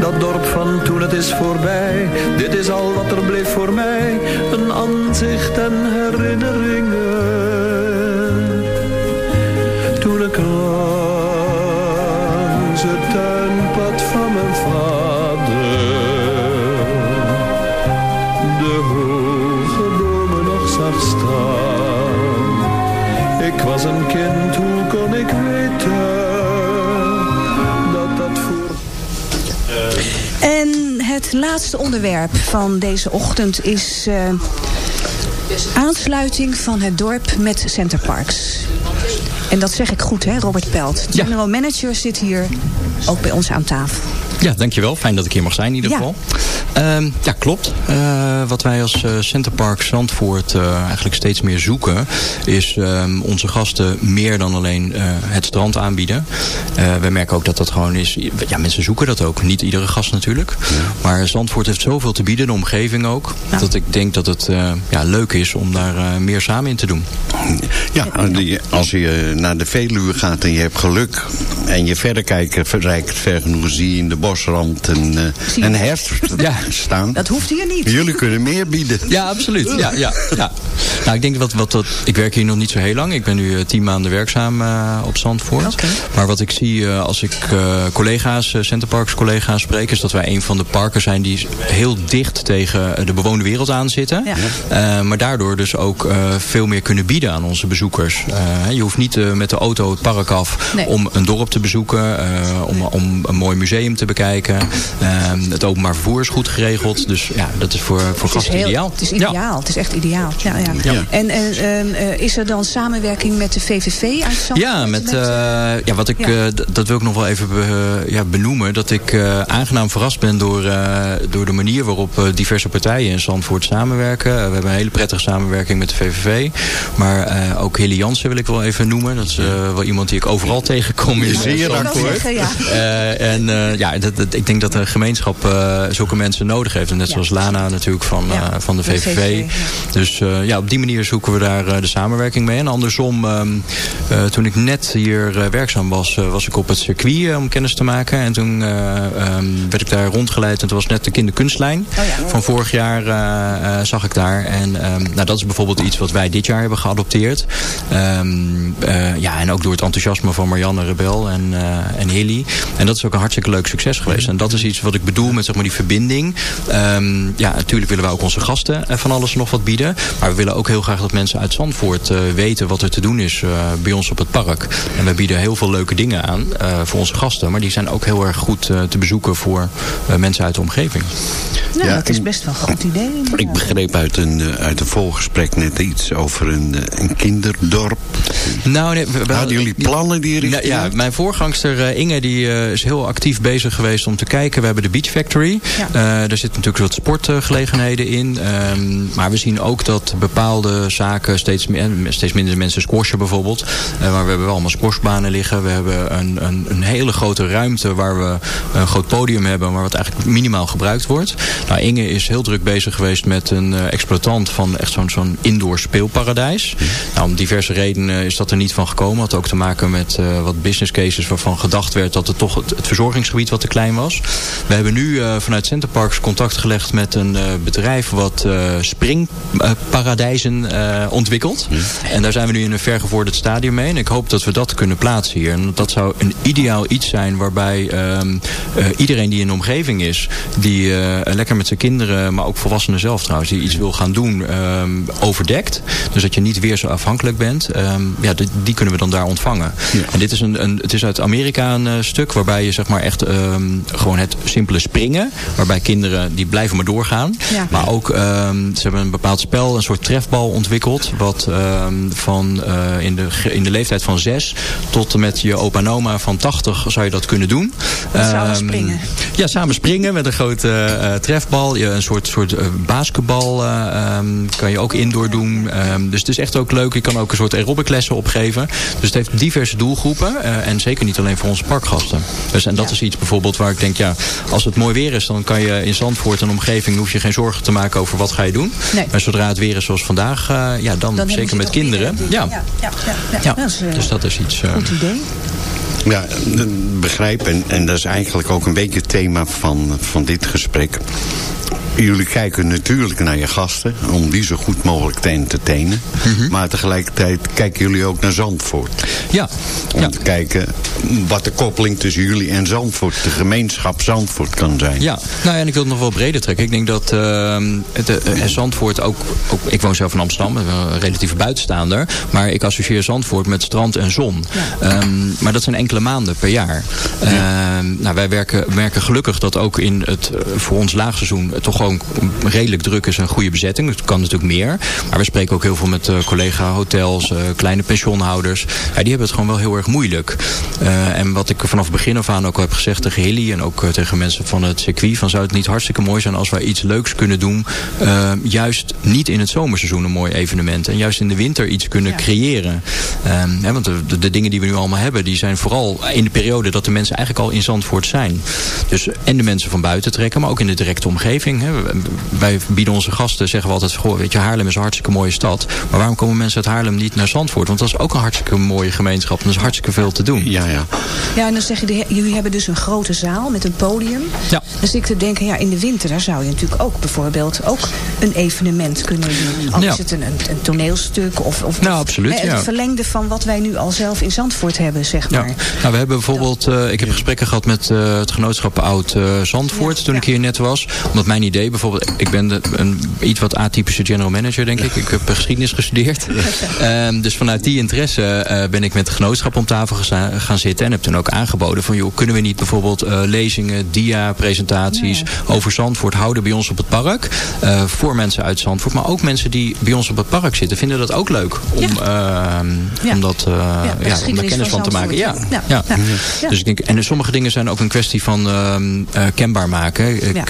Dat dorp van toen het is voorbij, dit is al wat er bleef voor mij. Een aanzicht en herinneringen. En het laatste onderwerp van deze ochtend is eh, aansluiting van het dorp met Centerparks. En dat zeg ik goed, hè, Robert Pelt. General Manager zit hier ook bij ons aan tafel. Ja, dankjewel. Fijn dat ik hier mag zijn in ieder Ja. geval. Ehm, ja, klopt. Eh, wat wij als eh Centerpark Zandvoort eh, eigenlijk steeds meer zoeken... is ehm, onze gasten meer dan alleen het strand aanbieden. We merken ook dat dat gewoon is... Ja, mensen zoeken dat ook. Niet iedere gast natuurlijk. Maar Zandvoort heeft zoveel te bieden, de omgeving ook... dat ik denk dat het ja, leuk is om daar meer samen in te doen. Ja, als je naar de Veluwe gaat en je hebt geluk... en je verder kijkt, verrijkt ver genoeg... zie je in de bosrand een, eh, een hert staan. Dat hoeft hier niet. Jullie kunnen meer bieden. Ja, absoluut. Ja, ja, ja. Nou, ik denk wat, wat, wat, ik werk hier nog niet zo heel lang. Ik ben nu eh, tien maanden werkzaam eh, op Zandvoort. Maar wat ik zie eh, als ik eh, collega's, Centerparks collega's spreek... is dat wij een van de parken zijn die heel dicht tegen de bewoonde wereld aan zitten. Eh, maar daardoor dus ook eh, veel meer kunnen bieden aan onze bezoekers. Eh, je hoeft niet met de auto het park af Nee. om een dorp te bezoeken. eh, om, om een mooi museum te bekijken. Eh, het openbaar vervoer is goed geregeld. Dus ja, dat is voor, voor gasten heel, ideaal. het is ideaal. Het is echt ideaal. Ja, ja. Ja. En, en ehm, eh, is er dan samenwerking met de VVV uit Zandvoort? Ja, met, eh, ja, wat ik, eh, dat wil ik nog wel even be- ja, benoemen. Dat ik eh, aangenaam verrast ben door, eh, door de manier waarop eh, diverse partijen in Zandvoort samenwerken. Eh, we hebben een hele prettige samenwerking met de VVV. Maar eh, ook Hilly Jansen wil ik wel even noemen. Dat is eh, wel iemand die ik overal tegenkom in Zeer. Eh, en eh, ja, dat, dat- ik denk dat een gemeenschap eh, zulke mensen nodig heeft. En net zoals Lana natuurlijk van, Ja, eh, van de de VVV. VVV, Dus eh, ja, op die manier zoeken we daar de samenwerking mee. En andersom, ehm, eh, toen ik net hier werkzaam was, was ik op het circuit om kennis te maken. En toen eh, ehm, werd ik daar rondgeleid. En toen was net de kinderkunstlijn van vorig jaar zag ik daar. En ehm, nou, dat is bijvoorbeeld iets wat wij dit jaar hebben geadopteerd. Ja, en ook door het enthousiasme van Marianne Rebel en, en Hilly. En dat is ook een hartstikke leuk succes geweest. En dat is iets wat ik bedoel met zeg maar, die verbinding. Ehm, ja, natuurlijk willen wij ook onze gasten eh, van alles en nog wat bieden. Maar we willen ook heel graag dat mensen uit Zandvoort eh, weten wat er te doen is eh, bij ons op het park. En we bieden heel veel leuke dingen aan voor onze gasten. Maar die zijn ook heel erg goed te bezoeken voor mensen uit de omgeving. Nou, dat is best wel een goed idee. Ik begreep uit een, uit een voorgesprek net iets over een, een kinderdorp. Nou, nee, we, Hadden jullie plannen die richting? Nou, ja, mijn voorgangster Inge die, is heel actief bezig geweest om te kijken. We hebben de Beach Factory. daar zitten natuurlijk wat sportgelegenheden in. Ehm, maar we zien ook dat bepaalde zaken steeds, steeds minder mensen squashen bijvoorbeeld. Uh, maar we hebben wel allemaal squashbanen liggen. We hebben een, een, een, hele grote ruimte waar we een groot podium hebben. Maar wat eigenlijk minimaal gebruikt wordt. Nou, Inge is heel druk bezig geweest met een uh, exploitant van echt zo'n zo'n indoor speelparadijs. Nou, om diverse redenen is dat er niet van gekomen. Had ook te maken met wat business cases waarvan gedacht werd dat het toch het, het, verzorgingsgebied wat te klein was. We hebben nu vanuit Centerparks contact gelegd met een bedrijf wat springparadijzen ontwikkeld. En daar zijn we nu in een vergevorderd stadium mee. En ik hoop dat we dat kunnen plaatsen hier. En dat zou een ideaal iets zijn waarbij uh, iedereen die in de omgeving is... die lekker met zijn kinderen, maar ook volwassenen zelf trouwens... die iets wil gaan doen, um, overdekt. Dus dat je niet weer zo afhankelijk bent. Um, ja, die, die, kunnen we dan daar ontvangen. Ja. En dit is een, een, het is uit Amerika een stuk waarbij je zeg maar echt gewoon het simpele springen... waarbij kinderen die blijven maar doorgaan. Ja. Maar ook, ze hebben een bepaald spel, een soort trefbal ontwikkeld... wat van in, de, in de leeftijd van zes tot en met je opa en oma van 80 zou je dat kunnen doen. samen springen. Ja, samen springen met een grote uh, trefbal. Een soort, soort uh, basketbal kan je ook indoor doen. Dus het is echt ook leuk. Je kan ook een soort aerobic lessen opgeven. Dus het heeft diverse doelgroepen. en zeker niet alleen voor onze parkgasten. Dus, en dat ja. is iets bijvoorbeeld waar ik denk, ja, als het mooi weer is, dan kan je in Zandvoort een omgeving, hoef je geen zorgen te maken over wat ga je doen. Nee. Maar zodra het weer is zoals vandaag, ja, dan, dan zeker met kinderen. Ja. Ja, ja, ja, ja. Dat is, dus dat is iets... Goed idee. Ja, begrijp. En, en dat is eigenlijk ook een beetje het thema van, van dit gesprek. Jullie kijken natuurlijk naar je gasten om die zo goed mogelijk te entertainen. Mm -hmm. Maar tegelijkertijd kijken jullie ook naar Zandvoort. Ja. Om ja. te kijken wat de koppeling tussen jullie en Zandvoort, de gemeenschap Zandvoort kan zijn. Ja, nou ja, en ik wil het nog wel breder trekken. Ik denk dat uh, het, uh, Zandvoort ook, ook, ik woon zelf in Amsterdam, een relatief buitenstaander. Maar ik associeer Zandvoort met strand en zon. Ja. Um, maar dat zijn enkele maanden per jaar. Ja. Uh, nou, wij werken, merken gelukkig dat ook in het voor ons laagseizoen toch gewoon redelijk druk is en goede bezetting. Het kan natuurlijk meer. Maar we spreken ook heel veel met uh, collega-hotels, uh, kleine pensioenhouders. Ja, die hebben het gewoon wel heel erg moeilijk. Uh, en wat ik vanaf het begin af aan ook al heb gezegd tegen Hilly... en ook tegen mensen van het circuit... van zou het niet hartstikke mooi zijn als wij iets leuks kunnen doen... juist niet in het zomerseizoen een mooi evenement... en juist in de winter iets kunnen creëren. Um, hè, want de, de, de, dingen die we nu allemaal hebben... die zijn vooral in de periode dat de mensen eigenlijk al in Zandvoort zijn. Dus en de mensen van buiten trekken... maar ook in de directe omgeving. Hè. Wij bieden onze gasten, zeggen we altijd... Goh, weet je, Haarlem is een hartstikke mooie stad. Maar waarom komen mensen uit Haarlem niet naar Zandvoort? Want dat is ook een hartstikke mooie gemeenschap. En er is hartstikke veel te doen. Ja, ja. Ja, en dan zeg je, de, jullie hebben dus een grote zaal met een podium. Ja. Dus ik te denken, ja, in de winter daar zou je natuurlijk ook bijvoorbeeld ook een evenement kunnen doen. Al Ja. is het een, een, een toneelstuk of, of Nou, absoluut, hè, ja. het verlengde van wat wij nu al zelf in Zandvoort hebben, zeg Ja, maar. nou, we hebben bijvoorbeeld, uh, ik heb gesprekken gehad met uh, het genootschap Oud uh, Zandvoort Ja, toen ja. ik hier net was. Omdat mijn idee bijvoorbeeld, ik ben de, een iets wat atypische general manager denk ik. Ik heb geschiedenis gestudeerd. Um, dus vanuit die interesse uh, ben ik met het genootschap om tafel gaan zitten. En heb toen ook aangeboden van joh, kunnen we niet bijvoorbeeld uh, lezingen, dia, presentaties over Zandvoort houden bij ons op het park. Uh, voor mensen uit Zandvoort. Maar ook mensen die bij ons op het park zitten vinden dat ook leuk. Om, Ja. uh, Ja. om, dat, de ja, om daar kennis van, van te maken. Ja. Ja. Dus ik denk, en sommige dingen zijn ook een kwestie van uh, kenbaar maken. Ik,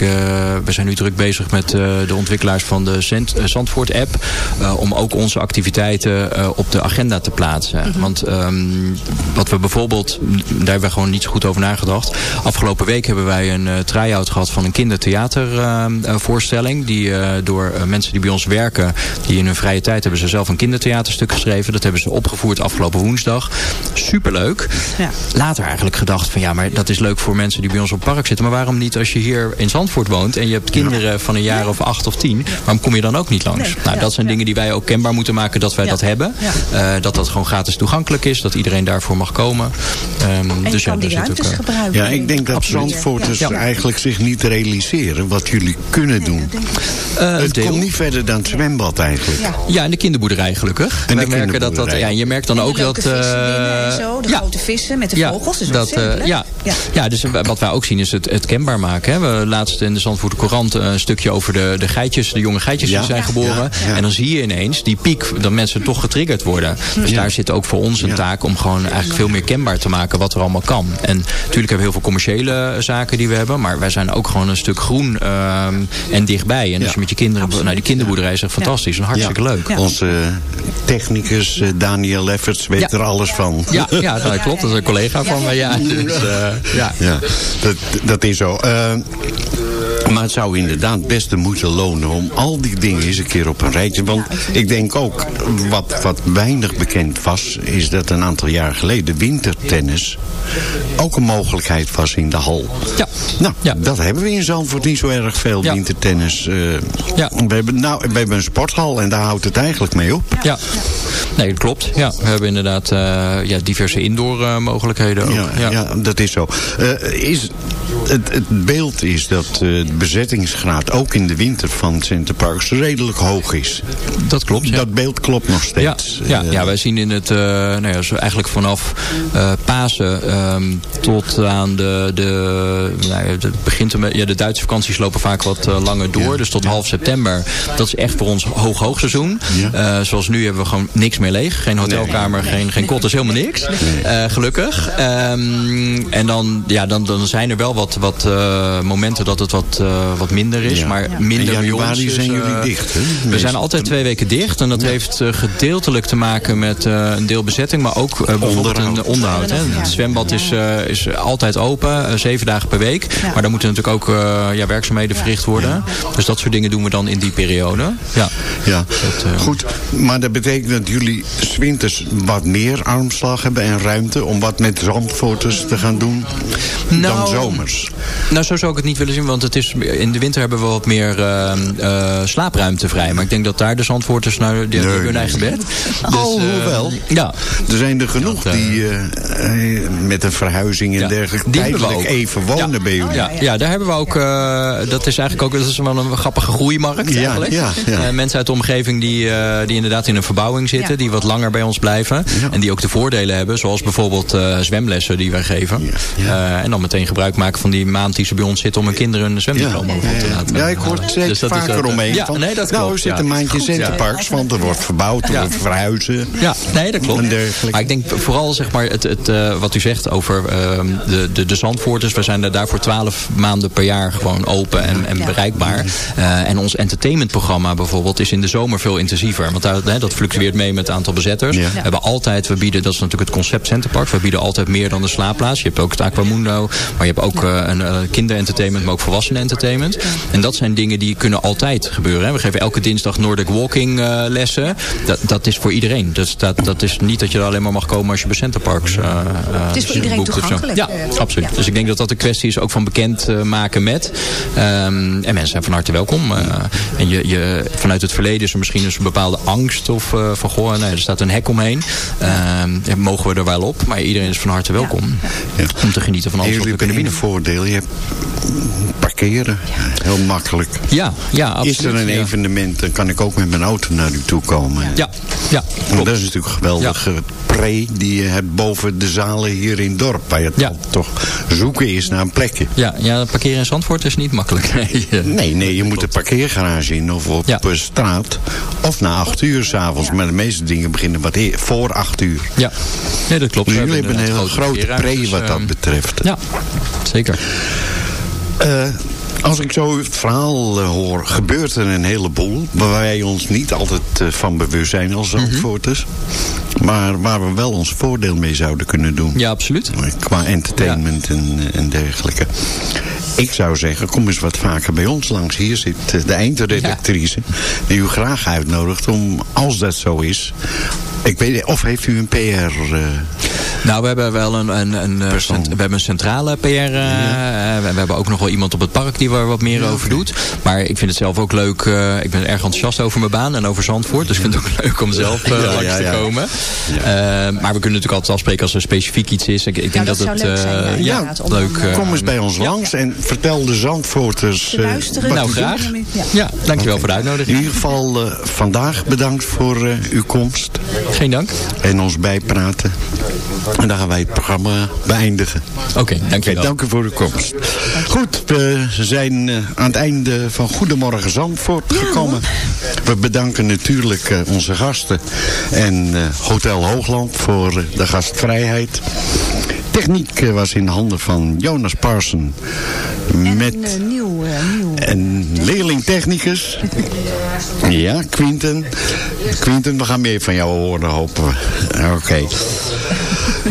we zijn nu druk bezig met uh, de ontwikkelaars van de uh, Zandvoort-app. Uh, om ook onze activiteiten op de agenda te plaatsen. Mhm. Want um, wat we bijvoorbeeld, daar hebben we gewoon niet zo goed over nagedacht. Afgelopen week hebben wij een uh, try-out gehad van een kindertheatervoorstelling. die uh, door mensen die bij ons werken, die in hun vrije tijd hebben ze zelf een kindertheaterstuk geschreven. Dat hebben ze opgevoerd afgelopen woensdag. Superleuk. Ja. Later eigenlijk gedacht van ja, maar dat is leuk voor mensen die bij ons op het park zitten. Maar waarom niet als je hier in Zandvoort woont en je hebt kinderen kinderen van een jaar of acht of tien, waarom kom je dan ook niet langs? nou, dat zijn dingen die wij ook kenbaar moeten maken dat wij dat hebben. Eh, dat dat gewoon gratis toegankelijk is, dat iedereen daarvoor mag komen. Ehm, En je dus ja, kan die ruimtes ook, eh, gebruiken. Ja, ik denk dat. Zandvoorters Ja. eigenlijk zich niet realiseren wat jullie kunnen doen. het deel. komt niet verder dan het zwembad eigenlijk. Ja, en de kinderboerderij gelukkig. En Wij merken dat dat, kinderboerderij. ja, je merkt dan ook dat... en eh, zo, de ja, grote vissen met de ja, vogels. Dus dat, eh, ja. Ja. dus wat wij ook zien is het, het kenbaar maken. Hè. We laatst in de Zandvoorter Courant eh, een stukje over de, de geitjes, de jonge geitjes die zijn geboren. En dan zie je ineens die piek dat mensen toch getriggerd worden. Dus daar zit ook voor ons een taak om gewoon eigenlijk veel meer kenbaar te maken wat er allemaal kan. En natuurlijk hebben we heel veel commerciële zaken die we hebben. Maar wij zijn ook gewoon een stuk groen ehm, en dichtbij. En dus Ja. met je kinderen, nou die kinderboerderij is echt fantastisch en hartstikke leuk. Onze technicus eh, Daniel Lefferts weet er alles van. Ja, ja dat klopt. Dat is een collega van me. Ja, dus, eh, ja. Ja, dat, dat is zo. Eh, maar het zou inderdaad best de moeite lonen om al die dingen eens een keer op een rijtje. Want ik denk ook, wat, wat weinig bekend was, is dat een aantal jaar geleden wintertennis ook een mogelijkheid was in de hal. Ja. Nou, dat hebben we in Zandvoort niet zo erg veel, Ja. wintertennis. eh. we, hebben, nou, we hebben een sporthal en daar houdt het eigenlijk mee op. Ja, nee, dat klopt. Ja, we hebben inderdaad eh, ja, diverse indoor eh, mogelijkheden ook. Ja, ja. dat is zo. Is, het, het beeld is dat de bezettingsgraad ook in de winter van Centerparks redelijk hoog is. Dat klopt, ja. Dat beeld klopt nog steeds. ja, Eh, ja, wij zien in het, eh, nou ja, zo eigenlijk vanaf eh, Pasen ehm, tot aan de, de, nou ja, het begint ermee- ja, de Duitse vakanties lopen vaak wat langer door. Dus tot half september. Dat is echt voor ons hoog hoogseizoen. Zoals nu hebben we gewoon niks meer leeg. Geen hotelkamer, geen, geen kot, dus helemaal niks. Gelukkig. Ehm, en dan, ja, dan, dan zijn er wel wat, wat momenten dat het wat, wat minder is. Ja. Maar minder In ons. januari dus, zijn jullie eh, dicht, hè? We zijn altijd twee weken dicht. En dat heeft eh, gedeeltelijk te maken met eh, een deel bezetting. Maar ook eh, bijvoorbeeld een onderhoud. Hè. Het zwembad is, eh, is altijd open. zeven dagen per week. Maar daar moeten natuurlijk ook eh, ja, werkzaamheden verricht worden. Dus dat soort dingen doen we dan in die periode. Ja. Ja, goed. Maar dat betekent dat jullie 's winters wat meer armslag hebben en ruimte om wat met Zandvoorters te gaan doen dan Nou, zomers. Nou, zo zou ik het niet willen zien. Want het is, in de winter hebben we wat meer eh, eh, slaapruimte vrij. Maar ik denk dat daar de Zandvoorters nou, die hebben hun eigen bed. Dus, Alhoewel, eh, ja. er zijn er genoeg Dat, eh, die met een verhuizing en Ja, dergelijke die hebben we tijdelijk ook. even wonen bij jullie. Ja, ja, daar hebben we ook. eh, dat is eigenlijk ook dat is wel een grappige groeimarkt. Ja, eigenlijk. ja, ja. Eh, mensen uit de omgeving die, eh, die inderdaad in een verbouwing zitten, die wat langer bij ons blijven. En die ook de voordelen hebben, zoals bijvoorbeeld eh, zwemlessen die wij geven. Eh, en dan meteen gebruik maken van die maand die ze bij ons zitten om hun kinderen een zwemdiploma over te Ja, ik hoor het steeds Dus dat is vaker ook, eh, omheen. Ja, van, nee, dat nou, er zit een maandje. Centerparks, want er wordt verbouwd, er Ja. wordt verhuizen. Ja, nee, dat klopt. Maar ik denk vooral zeg maar, het, het, eh, wat u zegt over ehm, de, de, de Zandvoorters. We zijn er daarvoor twaalf maanden per jaar gewoon open en, en bereikbaar. Eh, en ons entertainmentprogramma bijvoorbeeld is in de zomer veel intensiever. Want daar, hè, dat fluctueert mee met het aantal bezetters. We hebben altijd, we bieden, dat is natuurlijk het concept Centerpark. We bieden altijd meer dan de slaapplaats. Je hebt ook het Aquamundo. Maar je hebt ook een uh, kinderentertainment, maar ook volwassenen entertainment. En dat zijn dingen die kunnen altijd gebeuren. Hè. We geven elke dinsdag Nordic Walking uh, lessen. Dat, dat is voor iedereen. Dus dat, dat is niet dat je er alleen maar mag komen als je bij Centerparks uh, Het is voor iedereen toegankelijk. Ja, absoluut. Dus ik denk dat dat een kwestie is ook van bekend uh, maken met. Um, en mensen zijn van harte welkom. Uh, en je, je, vanuit het verleden is er misschien een bepaalde angst of uh, van goh, nee, er staat een hek omheen. Uh, mogen we er wel op, maar iedereen is van harte welkom. Ja. Om te genieten van alles wat we kunnen bieden. voordeel. Je hebt parkeren. Heel makkelijk. Ja, ja absoluut. Is er een ja. evenement, dan kan ik ook met mijn auto naar u toe komen. Ja, ja. Want dat is natuurlijk geweldig. Ja. Pre die je hebt boven de zalen hier in het dorp. Waar je ja. toch zoeken is naar een plekje. Ja, ja, parkeren in Zandvoort is niet makkelijk. Nee, nee, nee je moet de parkeergarage in of op ja. straat. Of na acht uur s'avonds. Maar de meeste dingen beginnen wat eer, voor acht uur. Ja, nee, dat klopt. Dus jullie hebben een hele grote pre wat dat betreft. Ja, zeker. Uh, als ik zo het verhaal uh, hoor, gebeurt er een heleboel... waar wij ons niet altijd uh, van bewust zijn als Zandvoorters. Mm -hmm. Maar waar we wel ons voordeel mee zouden kunnen doen. Ja, absoluut. Qua entertainment ja. en, en dergelijke. Ik zou zeggen, kom eens wat vaker bij ons langs. Hier zit de eindredactrice. Ja. Die u graag uitnodigt om, als dat zo is... Ik weet niet, of heeft u een PR... Uh... Nou, we hebben wel een, een, een, eh, cent- we hebben een centrale PR. eh, we, we hebben ook nog wel iemand op het park die er wat meer over doet. Maar ik vind het zelf ook leuk. eh, ik ben erg enthousiast over mijn baan en over Zandvoort. Dus ik vind het ook leuk om zelf eh, Ja, langs ja, te ja. komen. Eh, maar we kunnen natuurlijk altijd afspreken als er specifiek iets is. Ik, ik denk dat dat, zou het leuk zijn, ja, eh, leuk. eh, eh, Kom eens bij ons langs en vertel de Zandvoorters... Te eh, luisteren. Nou, graag. Ja. Ja, dankjewel Oké. voor de In uitnodiging. ieder geval eh, vandaag bedankt voor eh, uw komst Geen dank. en ons bijpraten. En dan gaan wij het programma beëindigen. Oké, Oké, dankjewel. dank u voor uw komst. Goed, we zijn eh, aan het einde van Goedemorgen Zandvoort gekomen. We bedanken natuurlijk eh, onze gasten en eh, Hotel Hoogland voor de gastvrijheid. Techniek eh, was in handen van Jonas Parson met Een eh, nieuw, eh, nieuw een leerlingtechnicus. Ja, Quinten. Quinten, we gaan meer van jou horen, hopen we. Oké.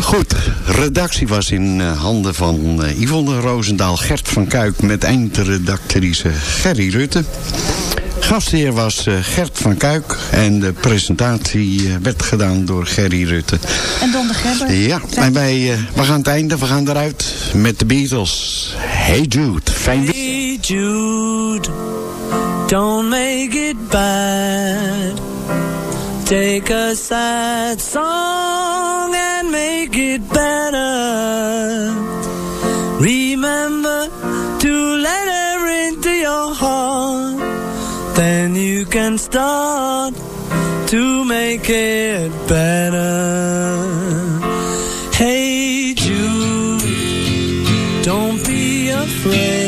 Goed, redactie was in handen van Yvonne Roosendaal, Gert van Kuik met eindredactrice Gerry Rutte. Gastheer was eh, Gert van Kuik en de presentatie eh, werd gedaan door Gerry Rutte. En Don de Gebber. Ja, en wij eh, we gaan het einde, we gaan eruit met de Beatles. Hey Jude, fijn weekend. Hey Jude, don't make it bad. Take a sad song and make it better. Then you can start to make it better. Hey Jude, don't be afraid.